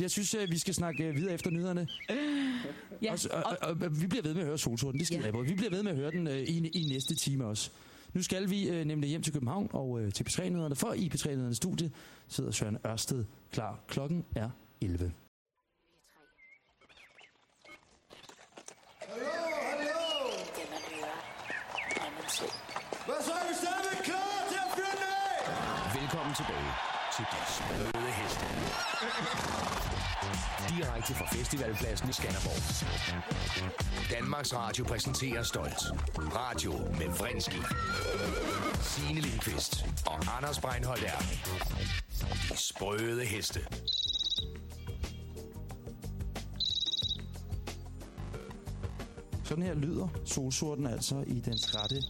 Jeg synes, øh, vi skal snakke øh, videre efter nyhederne. Ja, Og, og, og, og vi bliver ved med at høre solsorten, det skal Ja. Vi bliver ved med at høre den øh, i, i næste time også. Nu skal vi øh, nemlig hjem til København og øh, til P3-nyhederne, for i P3-nyhedernes studie sidder Søren Ørsted klar. Klokken er 11. Hallo, hallo! Det man hører, er man selv. Hvad så er vi stadigvæk klar til at fyre den af? Velkommen tilbage til De Sprøde Heste. Direkte fra festivalpladsen i Skanderborg. Danmarks Radio præsenterer stolt. Radio med Vrindski. Signe Lindqvist og Anders Breinholt er De Sprøde Heste. Sådan her lyder solsorten altså i dens rette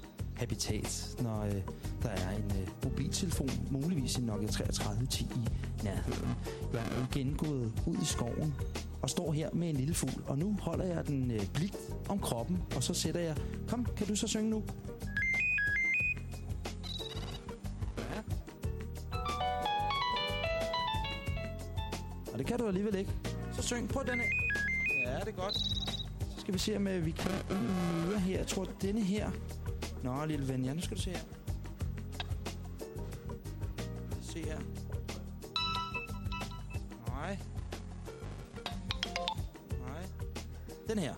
habitat, når øh, der er en øh, mobiltelefon, muligvis en Nokia 3310 i nærheden. Jeg er igen gået ud i skoven og står her med en lille fugl, og nu holder jeg den øh, blidt om kroppen, og så sætter jeg... Kom, kan du så synge nu? Ja. Og det kan du alligevel ikke. Så syng på den her. Ja, det er godt. Så skal vi se, om øh, vi kan en mere her. Jeg tror, denne her... Nå, lille ven, ja, nu skal du se her. Se her. Nej. Nej. Den her.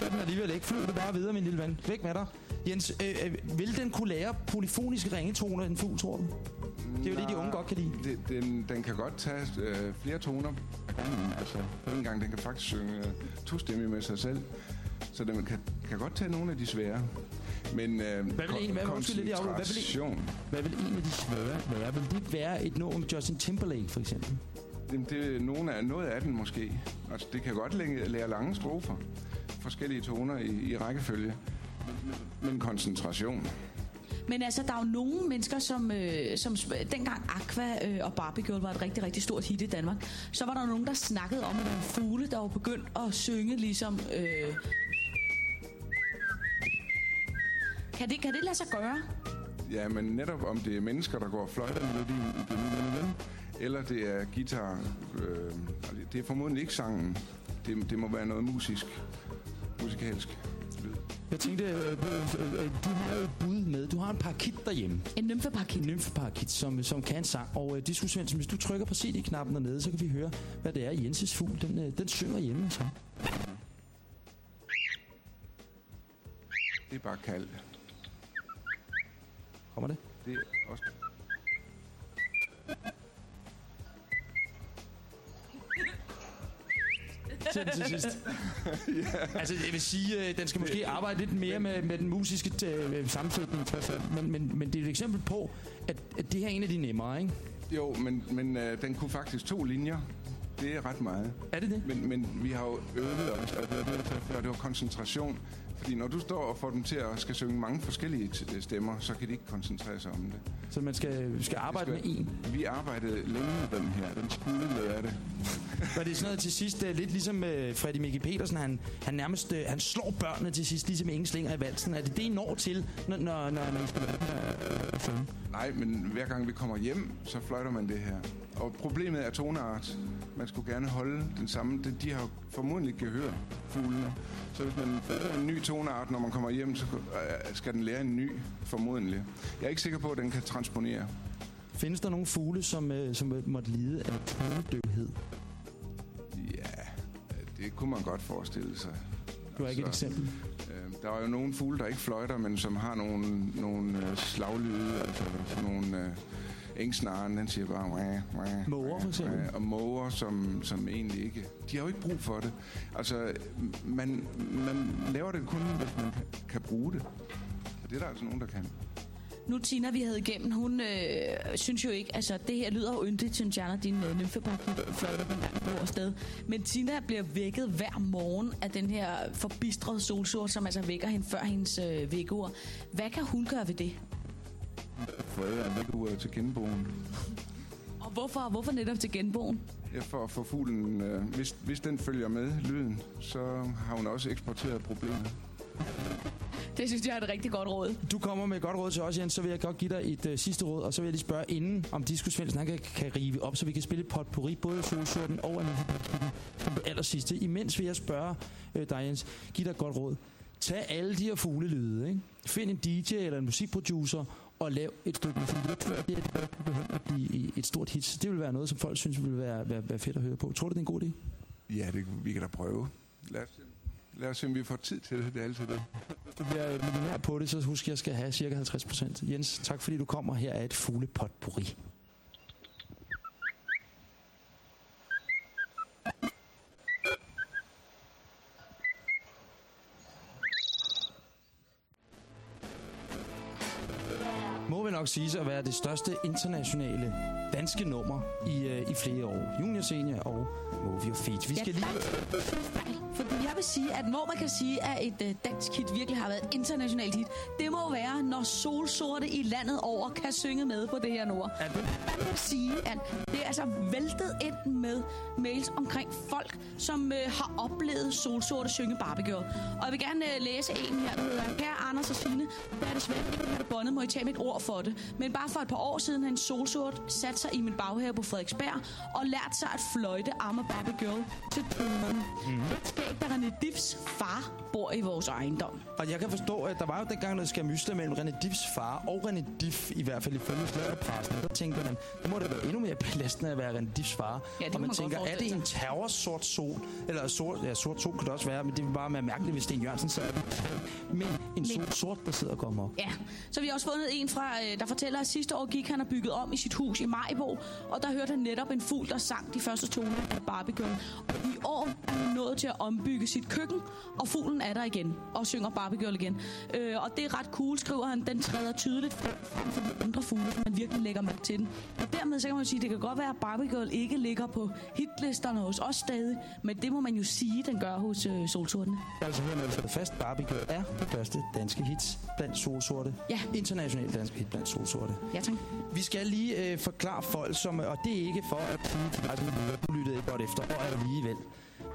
Gør den alligevel ikke. Flyv det bare videre, min lille ven. Væk med dig. Jens, øh, øh, vil den kunne lære polyfoniske ringetoner, en fugl, tror du? Det er jo det, de unge godt kan lide. Det, den, den kan godt tage øh, flere toner gangen. Altså, på en gang, den kan faktisk synge øh, tostemmig med sig selv. Så den kan, kan godt tage nogle af de svære. Men øh, Hvad vil, en, hvad, afbrudt. hvad, vil, koncentration, hvad vil en af de svære være? Vil det være et nummer med Justin Timberlake, for eksempel? det, det er nogle af, noget af den måske. Altså, det kan godt lægge, lære lange strofer. Forskellige toner i, i rækkefølge. Men koncentration. Men altså, der er jo nogle mennesker, som, øh, som dengang Aqua øh, og Barbie Girl var et rigtig, rigtig stort hit i Danmark, så var der nogen, der snakkede om, at der var fugle, der var begyndt at synge ligesom... Øh, kan, det, kan det lade sig gøre? Ja, men netop om det er mennesker, der går og fløjter melodien i den eller det er guitar, øh, det er formodentlig ikke sangen. Det, det må være noget musisk, musikalsk. Jeg tænkte, øh, øh, øh, du har jo et bud med. Du har en parakit derhjemme. En nymfeparakit. En nymfeparakit, som, som kan en sang. Og øh, det skulle Svendsen, hvis du trykker på CD-knappen dernede, så kan vi høre, hvad det er, Jenses fugl, den, øh, den synger hjemme. Så. Det er bare kald. Kommer det? Det er også... Til den til sidst. Altså, jeg vil sige, øh, den skal måske arbejde lidt mere med, med den musiske øh, fald. men, men, men det er et eksempel på, at, at det her er en af de nemmere, ikke? Jo, men, men øh, den kunne faktisk to linjer. Det er ret meget. Er det det? Men, men vi har jo øvet os, og det var koncentration. Fordi når du står og får dem til at skal synge mange forskellige t- stemmer, så kan de ikke koncentrere sig om det. Så man skal, skal arbejde med en. Vi arbejdede længe med den her. Den skulle af det. Var det sådan noget til sidst, uh, lidt ligesom uh, Freddie Mickey Petersen, han, han nærmest uh, han slår børnene til sidst, ligesom ingen slinger i valsen. Er det det, I når til, når, når, når, når I skal uh, synge? Nej, men hver gang vi kommer hjem, så fløjter man det her. Og problemet er toneart. Man skulle gerne holde den samme. De, de har formodentlig gehør, fuglene. Så hvis man får en ny toneart, når man kommer hjem, så øh, skal den lære en ny, formodentlig. Jeg er ikke sikker på, at den kan transponere. Findes der nogle fugle, som, uh, som uh, måtte lide af tonedøvhed? Ja, det kunne man godt forestille sig. Du har ikke et Altså, eksempel. Øh, der er jo nogle fugle, der ikke fløjter, men som har nogle, nogle øh, slaglyde, altså nogle... Øh, Engsnaren, den siger bare... Wah, wah, Måger, for eksempel? wah, Og måger, som, som egentlig ikke... De har jo ikke brug for det. Altså, man, man laver det kun, hvis man kan, kan bruge det. Og det er der altså nogen, der kan. Nu Tina, vi havde igennem, hun øh, synes jo ikke, altså det her lyder jo yndigt, synes jeg, når din øh, nymfeparakit fløjter den gang på afsted. Men Tina bliver vækket hver morgen af den her forbistrede solsort, som altså vækker hende før hendes øh, vækkeur. Hvad kan hun gøre ved det? Er væk ud til genboen. Og hvorfor, hvorfor netop til genboen? Ja, for at få fuglen... Øh, hvis, hvis den følger med lyden, så har hun også eksporteret problemet. Det synes jeg er et rigtig godt råd. Du kommer med et godt råd til os, Jens, så vil jeg godt give dig et uh, sidste råd, og så vil jeg lige spørge inden, om Disco Svendsen han kan, kan rive op, så vi kan spille et potpourri, både solsorten og det aller sidste. Imens vil jeg spørge uh, dig, Jens, giv dig et godt råd. Tag alle de her fuglelyde, ikke? Find en DJ eller en musikproducer, og lav et stykke musik lidt før det, her, det begynder at blive et stort hit. Så det vil være noget, som folk synes vil være, være, være fedt at høre på. Tror du, det er en god idé? Ja, det, vi kan da prøve. Lad os, lad os se, om vi får tid til det. Det er altid det. Du bliver millionær på det, så husk, at jeg skal have cirka 50 procent. Jens, tak fordi du kommer. Her er et fuglepotpourri. må vi nok sige at være det største internationale danske nummer i, øh, i flere år. Junior Senior og Movie Feet. Vi skal lige... Fordi jeg vil sige, at hvor man kan sige, at et øh, dansk hit virkelig har været et internationalt hit, det må være, når solsorte i landet over kan synge med på det her nummer. Er det? Man vil sige, at det er altså væltet ind med mails omkring folk, som øh, har oplevet solsorte synge Barbie Girl. Og jeg vil gerne øh, læse en her, der hedder Kære Anders og Signe, der er desværre ikke det båndet, må I tage mit ord for det. Men bare for et par år siden har en solsort sat sig i min baghave på Frederiksberg og lært sig at fløjte Arme Barbie Girl til tonerne. Mm. Skægt, der René Diffs far bor i vores ejendom. Og jeg kan forstå, at der var jo dengang noget skamysle mellem René Diffs far og René Diff, i hvert fald ifølge sladderpressen. Der tænker man, det må da være endnu mere belastende at være René Diffs far. Ja, det og man man tænker, er det en terrorsort sol? Eller sort, ja, sort sol kan det også være, men det vil bare være mærkeligt, hvis Sten Jørgensen sad. Men en sol sort, der sidder og kommer op. Ja, så vi har også fundet en fra, øh, der fortæller, at sidste år gik han og bygget om i sit hus i Majbo, og der hørte han netop en fugl, der sang de første toner af Barbie Girl. Og i år er han nået til at ombygge sit køkken, og fuglen er der igen og synger Barbie Girl igen. Øh, og det er ret cool, skriver han. Den træder tydeligt frem for de andre fugle, man virkelig lægger mærke til den. Og dermed så kan man sige, at det kan godt være, at Barbie Girl ikke ligger på hitlisterne hos os stadig, men det må man jo sige, den gør hos øh, Solsortene. Altså her med fast, Barbie Girl er det første danske hits blandt solsorte. Ja. Internationalt danske hit blandt solsorte. Ja, tak. Vi skal lige øh, forklare folk, som, og det er ikke for at lytter, du lyttede godt efter, og alligevel.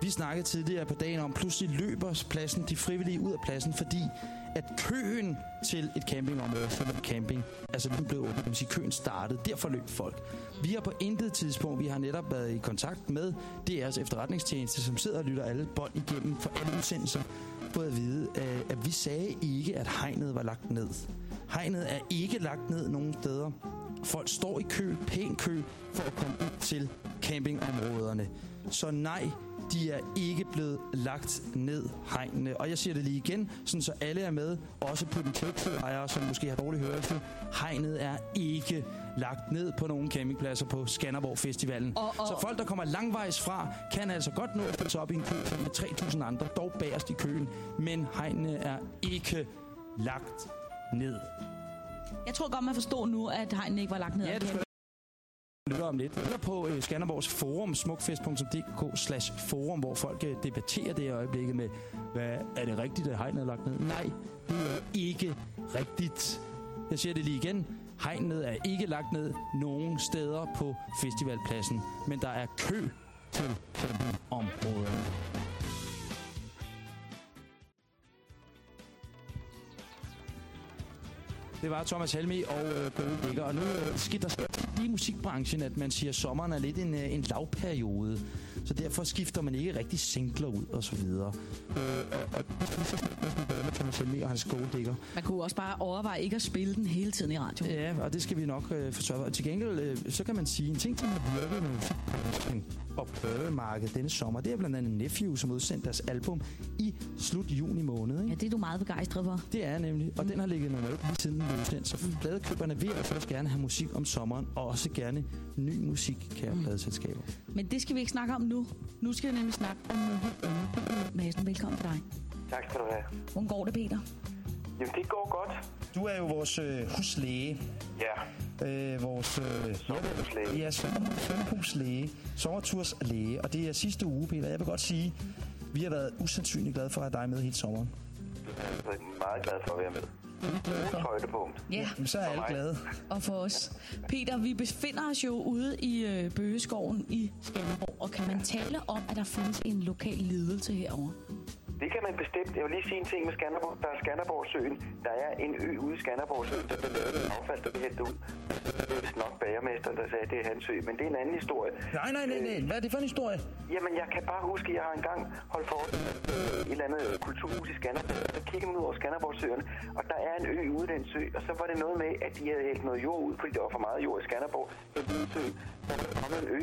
Vi snakkede tidligere på dagen om, pludselig løber pladsen, de frivillige ud af pladsen, fordi at køen til et campingområde, for en camping, altså den blev åbnet, vil sige, køen startede, derfor løb folk. Vi har på intet tidspunkt, vi har netop været i kontakt med DR's efterretningstjeneste, som sidder og lytter alle bånd igennem for alle udsendelser, fået at vide, øh, at vi sagde ikke, at hegnet var lagt ned. Hegnet er ikke lagt ned nogen steder. Folk står i kø, pæn kø, for at komme ud til campingområderne. Så nej, de er ikke blevet lagt ned hegnene. Og jeg siger det lige igen, sådan så alle er med, også på den ejere, som måske har dårlig hørelse. Hegnet er ikke lagt ned på nogle campingpladser på Skanderborg Festivalen. Og- og- Så folk, der kommer langvejs fra, kan altså godt nå at stille sig op i en kø med 3.000 andre, dog bagerst i køen. Men hegnene er ikke lagt ned. Jeg tror godt, man forstår nu, at hegnen ikke var lagt ned. Ja, det lytter om lidt. Eller på øh, Skanderborgs forum, smukfest.dk slash forum, hvor folk øh, debatterer det i øjeblikket med, hvad er det rigtigt, at hegnet er lagt ned? Nej, det er ikke rigtigt. Jeg siger det lige igen. Hegnet er ikke lagt ned nogen steder på festivalpladsen, men der er kø til området. Det var Thomas Helmi og øh, Børge Og nu øh, sker der i musikbranchen, at man siger, at sommeren er lidt en, en lavperiode. Så derfor skifter man ikke rigtig singler ud og så videre. Thomas Helmi og hans Dækker. Man kunne også bare overveje ikke at spille den hele tiden i radio. Ja, og det skal vi nok øh, forsørge for. Til gengæld, øh, så kan man sige, en ting, til musikbranchen og plademarkedet denne sommer, det er blandt andet Nephew, som udsendte deres album i slut juni måned. Ikke? Ja, det er du meget begejstret for. Det er jeg nemlig, og den har ligget nummer 1 siden den udsendt. Så pladekøberne vil i først gerne have musik om sommeren, og også gerne ny musik, kære mm. pladeselskaber. Men det skal vi ikke snakke om nu. Nu skal vi nemlig snakke om noget helt andet. Peter Madsen, velkommen til dig. Tak skal du have. Hvordan går det, Peter? Jamen, det går godt. Du er jo vores øh, huslæge. Ja. Øh, vores øh, Sommerhuslæge. ja, sommer- sommerhuslæge, sommerturslæge. Og det er sidste uge, Peter. Jeg vil godt sige, vi har været usandsynligt glade for at have dig med hele sommeren. Jeg er meget glad for at være med. Højdepunkt. Ja, Jamen, så er alle glade. og for os. Peter, vi befinder os jo ude i øh, Bøgeskoven i Skanderborg, og kan man tale om, at der findes en lokal ledelse herovre? Det kan man bestemt. Jeg vil lige sige en ting med Skanderborg. Der er Skanderborgsøen. Der er en ø ude i Skanderborgsøen, der bliver affald, der bliver ud. Det er nok bagermesteren, der sagde, at det er hans ø. Men det er en anden historie. Nej, nej, nej, nej. Hvad er det for en historie? Jamen, jeg kan bare huske, at jeg har engang holdt for et eller andet kulturhus i Skanderborg. Så kigger man ud over Skanderborgsøerne, og der er en ø ude i den sø. Og så var det noget med, at de havde hældt noget jord ud, fordi der var for meget jord i Skanderborg. Så der var en ø.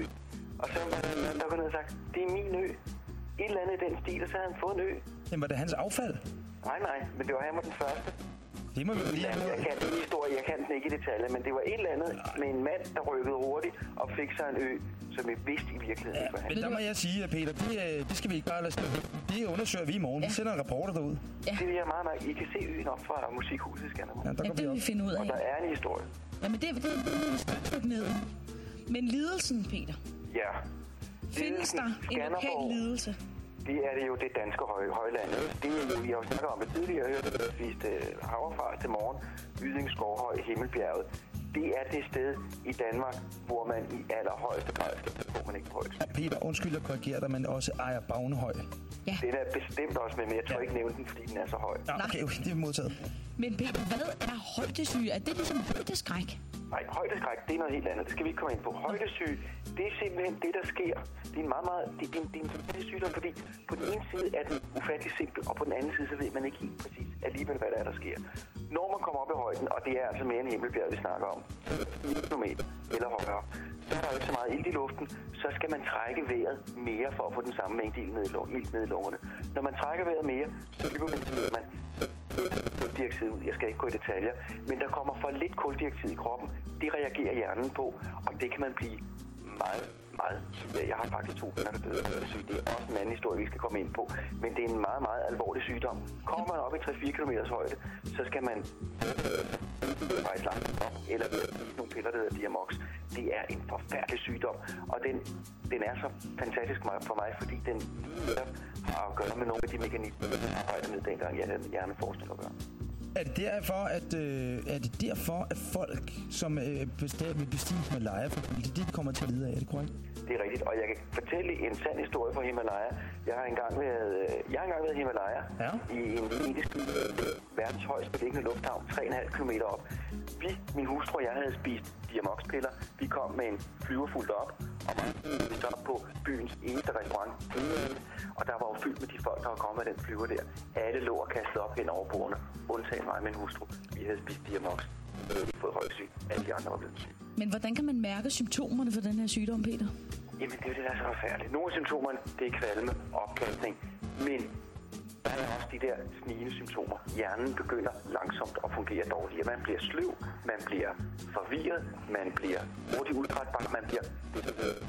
Og så var der, der var noget sagt, det er min ø. Et eller andet i den stil, og så havde han fået en ø. Jamen, var det hans affald? Nej, nej, men det var han var den første. Det må vi lige Ja, have jeg kan den historie, jeg kan den ikke i detaljer, men det var et eller andet med en mand, der rykkede hurtigt og fik sig en ø, som jeg vidste i virkeligheden ikke var Men han. der må jeg sige, Peter, det, øh, det skal vi ikke bare lade stå. Det undersøger vi i morgen. Vi sender en rapporter derud. Det vil jeg meget, meget. I kan se øen op fra Musikhuset i Skanderborg. Ja, der Ja, det vi vil vi finde ud Og der af. er en historie. Jamen, det, det, det er tryk ned. Men lidelsen, Peter. Ja. Findes der en lokal lidelse? Det er det jo det danske høj, højland. Det er jo, vi har jo snakket om det tidligere, jeg hørte, at vi spiste havrefar til morgen, Yding Skovhøj, Himmelbjerget. Det er det sted i Danmark, hvor man i allerhøjeste grad på, man ikke højt. Peter, undskyld, jeg korrigerer dig, men også ejer Bagnehøj. Den er bestemt også med, men jeg tror ikke nævne den, fordi den er så høj. Ja, okay, okay, det er modtaget. Men Peter, hvad er højdesyge? Er det ligesom højdeskræk? Nej, højdeskræk, det er noget helt andet. Det skal vi ikke komme ind på. Højdesyge, det er simpelthen det, der sker. Det er en meget, meget, det, det, er en, det er en fantastisk sygdom, fordi på den ene side er den ufattelig simpel, og på den anden side, så ved man ikke helt præcis alligevel, hvad der er, der sker. Når man kommer op i højden, og det er altså mere end Himmelbjerg, vi snakker om, km eller højere, så er der jo ikke så meget ild i luften, så skal man trække vejret mere for at få den samme mængde ild ned i lung- ned i lungerne. Når man trækker vejret mere, så bliver man, man koldioxid ud. Jeg skal ikke gå i detaljer. Men der kommer for lidt koldioxid i kroppen. Det reagerer hjernen på, og det kan man blive meget, meget. Jeg har faktisk to venner, der døde af syg. Det er også en anden historie, vi skal komme ind på. Men det er en meget, meget alvorlig sygdom. Kommer man op i 3-4 km højde, så skal man rejse langt op, eller nogle piller, der hedder Diamox. Det er en forfærdelig sygdom, og den, den er så fantastisk for mig, fordi den har at gøre med nogle af de mekanismer, jeg arbejdede med dengang, jeg havde hjerneforskning at gøre. Er det derfor, at, øh, er det derfor, at folk, som øh, bestemt vil bestige Himalaya, for det de kommer til at lide af, er det korrekt? Det er rigtigt, og jeg kan fortælle en sand historie fra Himalaya. Jeg har engang været, øh, jeg har engang været i Himalaya Ja. i en indisk verdens højst beliggende lufthavn, 3,5 km op. Vi, min hustru og jeg havde spist Diamox-piller. Vi kom med en flyver fuldt op, og vi stoppede på byens eneste restaurant. Og der var jo fyldt med de folk, der var kommet med den flyver der. Alle lå og kastede op hen over bordene, undtagen mig og min hustru. Vi havde spist Diamox. Ikke fået højsyg. Alle de andre var blevet syge. Men hvordan kan man mærke symptomerne for den her sygdom, Peter? Jamen, det er jo det, der er så forfærdeligt. Nogle af symptomerne, det er kvalme, opkastning, men der er også de der snigende symptomer. Hjernen begynder langsomt at fungere dårligere. Man bliver sløv, man bliver forvirret, man bliver hurtigt udtrætbar, man bliver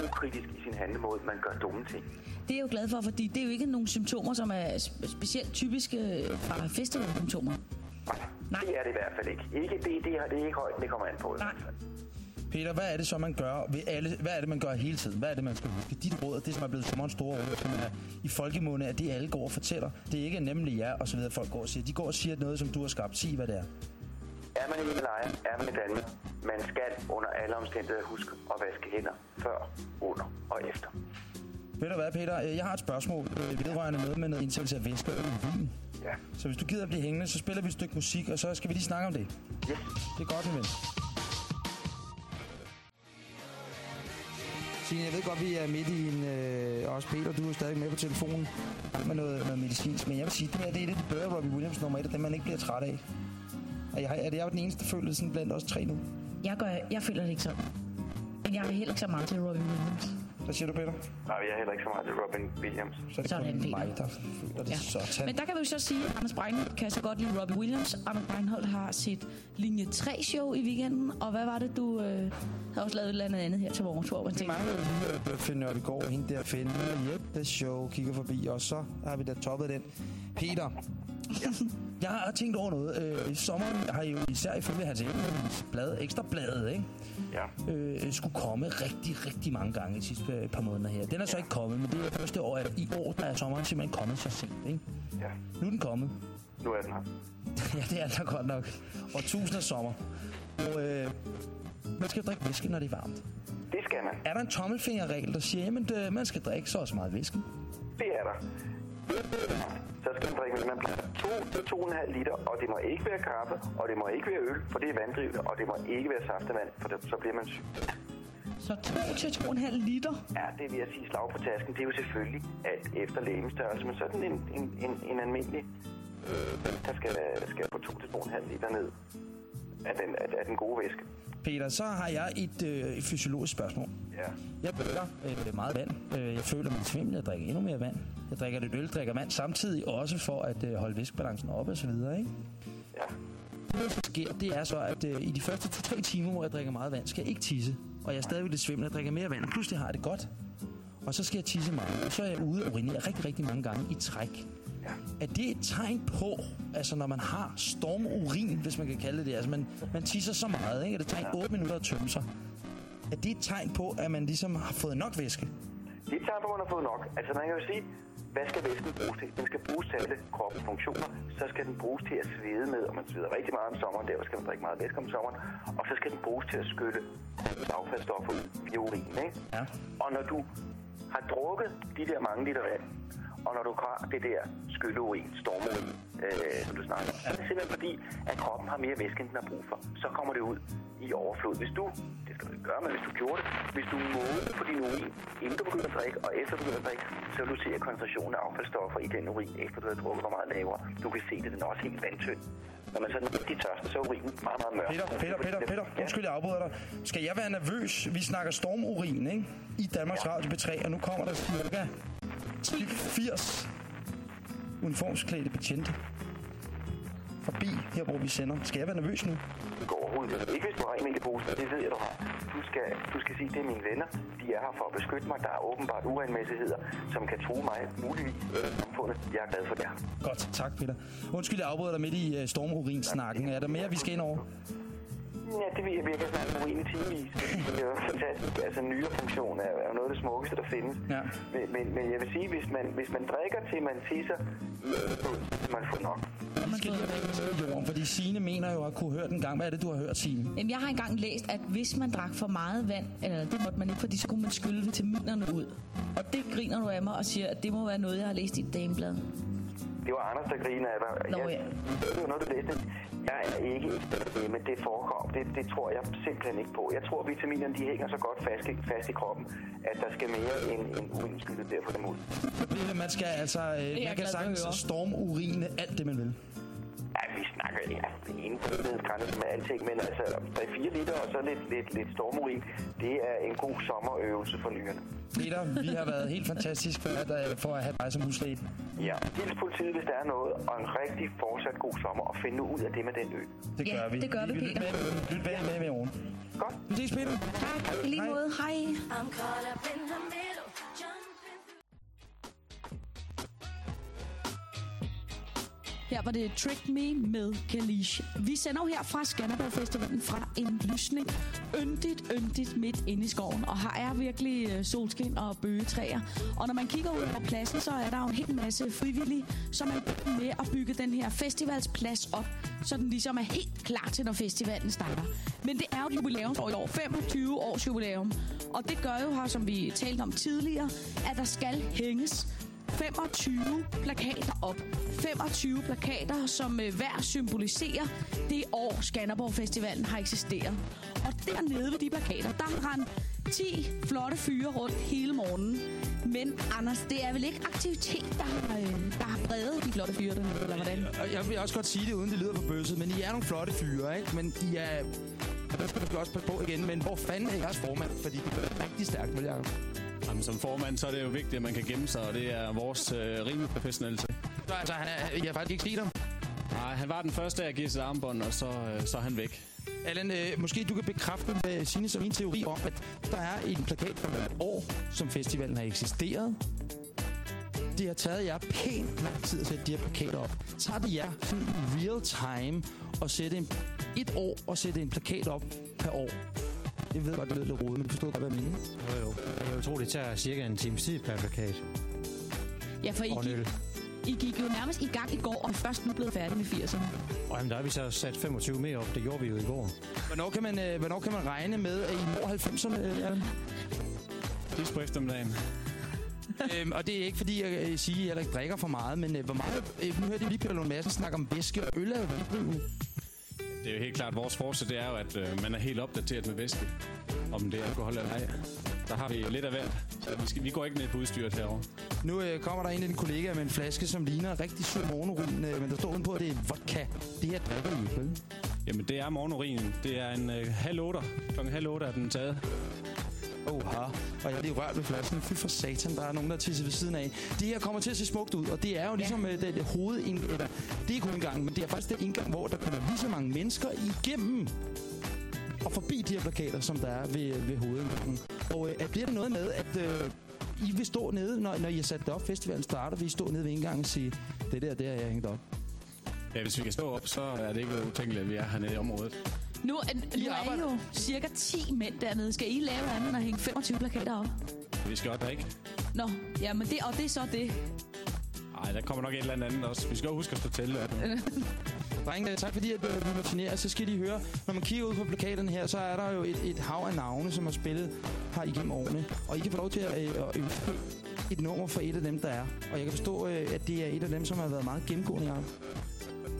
ukritisk i sin handlemåde, man gør dumme ting. Det er jeg jo glad for, fordi det er jo ikke nogle symptomer, som er spe- specielt typiske fra festivalsymptomer. Nej. Det er det i hvert fald ikke. ikke det, det, er, det er ikke højt, det kommer an på. Nej. Peter, hvad er det så, man gør ved alle, hvad er det, man gør hele tiden? Hvad er det, man skal huske? Dit råd, det som er blevet sommerens store råd, som er i folkemunde, er det, alle går og fortæller. Det er ikke nemlig jer, og så videre, folk går og siger. De går og siger noget, som du har skabt. Sig, hvad det er. Er man i Himalaya, er man i Danmark, man skal under alle omstændigheder huske at vaske hænder før, under og efter. Ved du hvad, Peter? Øh, Jeg har et spørgsmål øh, vedrørende noget med noget indsættelse af væske og urin. Ja. Så hvis du gider at blive hængende, så spiller vi et stykke musik, og så skal vi lige snakke om det. Yes. Det er godt, min ven. Signe, jeg ved godt, vi er midt i en... Øh, også Peter, du er stadig med på telefonen med noget, noget medicinsk, men jeg vil sige, det her det er det bedre Robbie Williams nummer et, og det man ikke bliver træt af. Og jeg, er det jeg er den eneste, der føler det sådan blandt os tre nu? Jeg, gør, jeg føler det ikke sådan. Men jeg er heller ikke så meget til Robbie Williams. Hvad siger du, Peter? Nej, jeg er heller ikke så meget til Robin Williams. Så er det Sådan, kun Peter. mig, der føler det Ja. sådan. Men der kan vi jo så sige, at Anders Breinholt kan så godt lide Robbie Williams. Anders Breinholt har sit linje 3-show i weekenden. Og hvad var det, du øh, havde også lavet et eller andet andet her til morgen, hvor man Vi tænkte, mangler jo lige at finde Nørbegaard, hende der finde Jeppe Show, kigger forbi, og så har vi da toppet den. Peter, jeg har tænkt over noget. Øh, I sommeren har I jo især ifølge hans Evens blad, Ekstrabladet, ikke? Ja. Øh, skulle komme rigtig, rigtig mange gange de sidste par måneder her. Den er så ikke kommet, men det er første år, at i år der er sommeren simpelthen kommet så sent, ikke? Ja. Nu er den kommet. Nu er den her. ja, det er altså godt nok. Og tusind af sommer. Og øh, man skal drikke væske, når det er varmt. Det skal man. Er der en tommelfingerregel, der siger, at man skal drikke så og så meget væske? Det er der. Så skal man drikke man bliver 2-2,5 liter, og det må ikke være kaffe, og det må ikke være øl, for det er vanddrivende, og det må ikke være saftevand, for det, så bliver man syg. så 2 til 2,5 liter. Ja, det vil jeg sige slag på tasken. Det er jo selvfølgelig alt efter lægemstørrelse, men sådan en, en, en, en almindelig, øh, der skal, skal på 2-2,5 liter ned af den, af, af den gode væske. Peter, så har jeg et, øh, et fysiologisk spørgsmål. Ja. Jeg drikker øh, meget vand. Øh, jeg føler mig svimmel, jeg drikker endnu mere vand. Jeg drikker lidt øl, drikker vand samtidig også for at øh, holde væskebalancen oppe og så videre, ikke? Ja. det, der sker, det er så, at øh, i de første 2-3 timer, hvor jeg drikker meget vand, skal jeg ikke tisse. Og jeg er stadigvæk lidt svimmel, jeg drikker mere vand, pludselig har jeg det godt. Og så skal jeg tisse meget, og så er jeg ude og urinere rigtig, rigtig mange gange i træk. Er det et tegn på, altså når man har stormurin, hvis man kan kalde det altså man, man tisser så meget, ikke? at det tager 8 minutter at tømme sig. Er det et tegn på, at man ligesom har fået nok væske? Det er et tegn på, at man har fået nok. Altså man kan jo sige, hvad skal væsken bruges til? Den skal bruges til alle kroppens funktioner. Så skal den bruges til at svede med, og man sveder rigtig meget om sommeren, derfor skal man drikke meget væske om sommeren. Og så skal den bruges til at skylle affaldsstoffer ud via urinen. Ikke? Ja. Og når du har drukket de der mange liter vand, og når du har det der skylleurin, stormen, øh, som du snakker om, så er det simpelthen fordi, at kroppen har mere væske, end den har brug for. Så kommer det ud i overflod. Hvis du, det skal du ikke gøre, men hvis du gjorde det, hvis du målte på din urin, inden du begynder at drikke, og efter du begynder at drikke, så vil du se, at koncentrationen af affaldsstoffer i den urin, efter du har drukket, var meget lavere. Du kan se det, den er også helt vandtynd. Når man sådan rigtig tørst, så er urinen meget, meget mørk. Peter, Peter, Peter, Peter, undskyld, jeg afbryder dig. Skal jeg være nervøs? Vi snakker stormurin, ikke? I Danmarks Radio B3, og nu kommer der cirka 80 uniformsklædte betjente forbi her, hvor vi sender. Skal jeg være nervøs nu? Det går overhovedet ikke. Ikke hvis du har en i posen, det ved jeg, du har. Du skal, du skal sige, det er mine venner. De er her for at beskytte mig. Der er åbenbart uanmæssigheder, som kan true mig muligvis i samfundet. Jeg er glad for det her. Godt, tak Peter. Undskyld, jeg afbryder dig midt i øh, uh, stormurin-snakken. Er der mere, vi skal ind over? Ja, det vil jeg virkelig snakke om i timevis. Det er jo fantastisk. Altså, nyrefunktion er er jo noget af det smukkeste, der findes. Ja. Men, men, men jeg vil sige, hvis man, hvis man drikker til man tisser, så kan man få nok. Vi skal lige have væk jorden, fordi Signe mener jo at kunne høre den gang. Hvad er det, du har hørt, Signe? Jamen, jeg har engang læst, at hvis man drak for meget vand, eller det måtte man ikke, fordi så kunne man skylle vitaminerne ud. Og det griner du af mig og siger, at det må være noget, jeg har læst i et damebladet. Det var Anders, der griner af dig. Nå, jeg, ja. Det var noget, du læste. Jeg er ikke det, men det forekommer. Det, det tror jeg simpelthen ikke på. Jeg tror, at vitaminerne de hænger så godt fast i, fast i kroppen, at der skal mere end en urinskylde der for dem ud. Man skal altså, øh, jeg man kan sagtens stormurine alt det, man vil. Ja, vi snakker ja, inden for grænsen med alting, men altså 3-4 liter og så lidt, lidt, lidt stormurin, det er en god sommerøvelse for nyrerne. Peter, vi har været helt fantastisk for at, øh, for at have dig som huslæge. Ja, hils politiet, hvis der er noget, og en rigtig fortsat god sommer, og finde ud af det med den ø. Det Ja, gør vi. det gør vi, vi Peter. med, lyt med, med, med i morgen. Godt. Vi ses, Peter. Tak, i lige måde. Hej. I'm caught up in the middle, Her var det Trick Me med Kalish. Vi sender jo her fra Skanderborg Festivalen fra en lysning. Yndigt, yndigt midt inde i skoven. Og her er virkelig øh, solskin og bøgetræer. Og når man kigger ud på pladsen, så er der jo en hel masse frivillige, som er med at bygge den her festivalsplads op, så den ligesom er helt klar til, når festivalen starter. Men det er jo et jubilæumsår i år, 25 års jubilæum. Og det gør jo her, som vi talte om tidligere, at der skal hænges 25 plakater op. 25 plakater, som øh, hver symboliserer det år, Skanderborg Festivalen har eksisteret. Og dernede ved de plakater, der rendte 10 flotte fyre rundt hele morgenen. Men Anders, det er vel ikke aktivitet, der har, øh, der har bredet de flotte fyre dernede, eller hvordan? Jeg vil også godt sige det, uden det lyder på bøsset, men I er nogle flotte fyre, ikke? Men I er... Der skal du også passe på igen, men hvor fanden er jeres formand? Fordi det er rigtig stærkt, vil jeg. Jamen, som formand, så er det jo vigtigt, at man kan gemme sig, og det er vores øh, rimelig professionelle til. Så altså, han er, jeg har faktisk ikke set ham. Nej, han var den første at give sit armbånd, og så, øh, så er han væk. Allan, øh, måske du kan bekræfte med Signe som en teori om, at der er en plakat fra hvert år, som festivalen har eksisteret. Det har taget jer pænt lang tid at sætte de her plakater op. Tager det jer real time at sætte en, et år og sætte en plakat op per år? Jeg ved godt, det lyder lidt rodet, men du forstår godt, hvad jeg mener. Jo, jo. Jeg tror, det tager cirka en times tid per plakat. Ja, for I gik. I gik jo nærmest i gang i går, og først nu blevet færdige med 80'erne. Og jamen, der har vi så sat 25 mere op. Det gjorde vi jo i går. Hvornår kan man, øh, hvornår kan man regne med, at I når 90'erne, øh, Allan? Sidst på eftermiddagen. øhm, og det er ikke fordi, jeg øh, siger, at jeg ikke drikker for meget, men øh, hvor meget... Øh, nu hørte jeg lige Peter Lund Madsen snakke om væske, og øl er jo. Det er jo helt klart, vores forsøg, det er jo, at øh, man er helt opdateret med væske. Om det er alkohol eller ej. Der har vi lidt af hvert. Så vi, skal, vi går ikke ned på udstyret herovre. Nu øh, kommer der en af dine kollegaer med en flaske, som ligner rigtig sød morgenurin, øh, men der står udenpå, at det er vodka. Det her drikker I ikke? Jamen, det er morgenorinen. Det er en øh, halv otter. Klokken halv otte er den taget. Oha. Og jeg er lige rørt ved flasken. Fy for satan, der er nogen, der tisser ved siden af. Det her kommer til at se smukt ud, og det er jo ligesom ja. det, det hovedindgang, eller det er kun indgang, men det er faktisk den indgang, hvor der kommer lige så mange mennesker igennem og forbi de her plakater, som der er ved, ved hovedindgangen. Og øh, bliver det noget med, at øh, I vil stå nede, når, når I har sat det op, festivalen starter, vil I stå nede ved indgangen og sige, det der, det har jeg hængt op. Ja, hvis vi kan stå op, så er det ikke utænkeligt, at vi er hernede i området. Nu, er, nu er I jo cirka 10 mænd dernede. Skal I lave andet end at hænge 25 plakater op? Vi skal godt drikke. Nå, ja, men det, og det er så det. Nej, der kommer nok et eller andet også. Vi skal jo huske at fortælle det. Drenge, tak fordi øh, vi må turnere. Så skal de høre, når man kigger ud på plakaterne her, så er der jo et, et hav af navne, som har spillet her igennem årene. Og I kan få lov til at, øh, ønske et nummer for et af dem, der er. Og jeg kan forstå, øh, at det er et af dem, som har været meget gennemgående i år.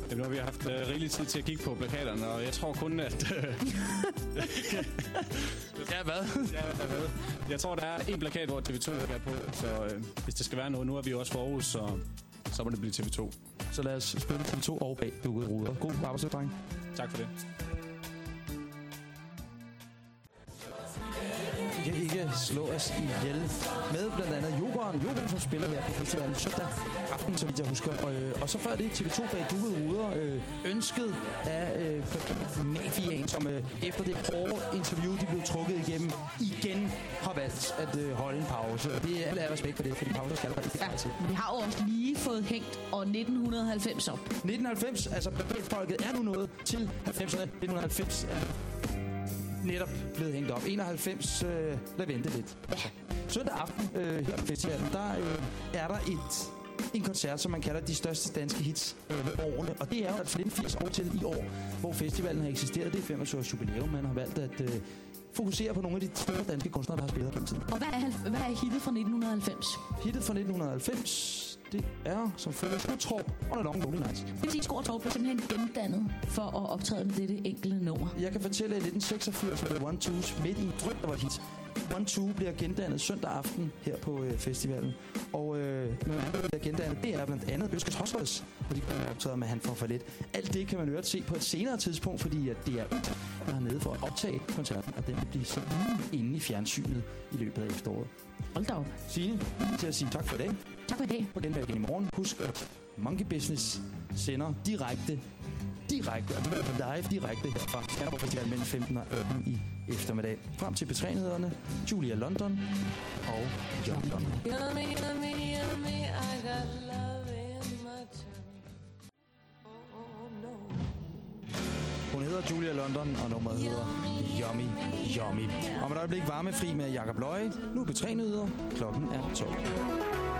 Jamen, nu har vi haft uh, rigelig tid til at kigge på plakaterne, og jeg tror kun, at... Uh, ja, hvad? ja, hvad? Jeg tror, der er en plakat, hvor TV2 er på, så uh, hvis det skal være noget, nu er vi jo også for Aarhus, så, så må det blive TV2. Så lad os spille TV2 over bag dukkede ruder. God arbejdsdag, dreng. Tak for det. Kan ikke slå os ihjel med blandt andet Jokeren. Jokeren, som spiller her på festivalen søndag aften, så vidt jeg husker. Og, øh, og så før det TV2 bag dukkede ruder, øh, ønsket af øh, Mafiaen, som øh, efter det hårde interview, de blev trukket igennem, igen har valgt at øh, holde en pause. Og det er alle respekt for det, fordi pauser skal der ikke ja. Men vi har jo også lige fået hængt år 1990 op. 1990, altså folket er nu nået til 90'erne. 1990 er netop blevet hængt op. 91, øh, lad vente lidt. Søndag aften øh, her på festivalen, der øh, er der et en koncert, som man kalder de største danske hits øh, årene. Og det er jo at 80 år til i år, hvor festivalen har eksisteret. Det er 25 års jubilæum. Man har valgt at øh, fokusere på nogle af de store danske kunstnere, der har spillet gennem tiden. Og hvad er, hvad er hittet fra 1990? Hittet fra 1990 det er som følger Skottorp og Long Lonely Nights. Det vil sige, Skottorp blev simpelthen gendannet for at optræde med dette enkelte nummer. Jeg kan fortælle, at i 1986 var det One Twos midt i en drøm, der var hit. One Two bliver gendannet søndag aften her på øh, festivalen. Og øh, når man bliver gendannet, det er blandt andet Øskes Hospitals, hvor de kommer optaget med Han får for lidt. Alt det kan man øvrigt se på et senere tidspunkt, fordi at det er ud, der er nede for at optage koncerten, og den vil blive sendt inde i fjernsynet i løbet af efteråret. Hold da op. Signe, til at sige tak for i dag. Tak for i dag. På genværk igen i morgen. Husk, at Monkey Business sender direkte, direkte, og det er live direkte fra Skanderborg Festival mellem 15 og 18 i eftermiddag. Frem til betrænighederne, Julia London og John London. Yummy, yummy, yummy, I got love in my Hun hedder Julia London, og nummeret hedder Yummy Yummy. Om et øjeblik varmefri med Jakob Løje. Nu er betrænighederne. Klokken er 12.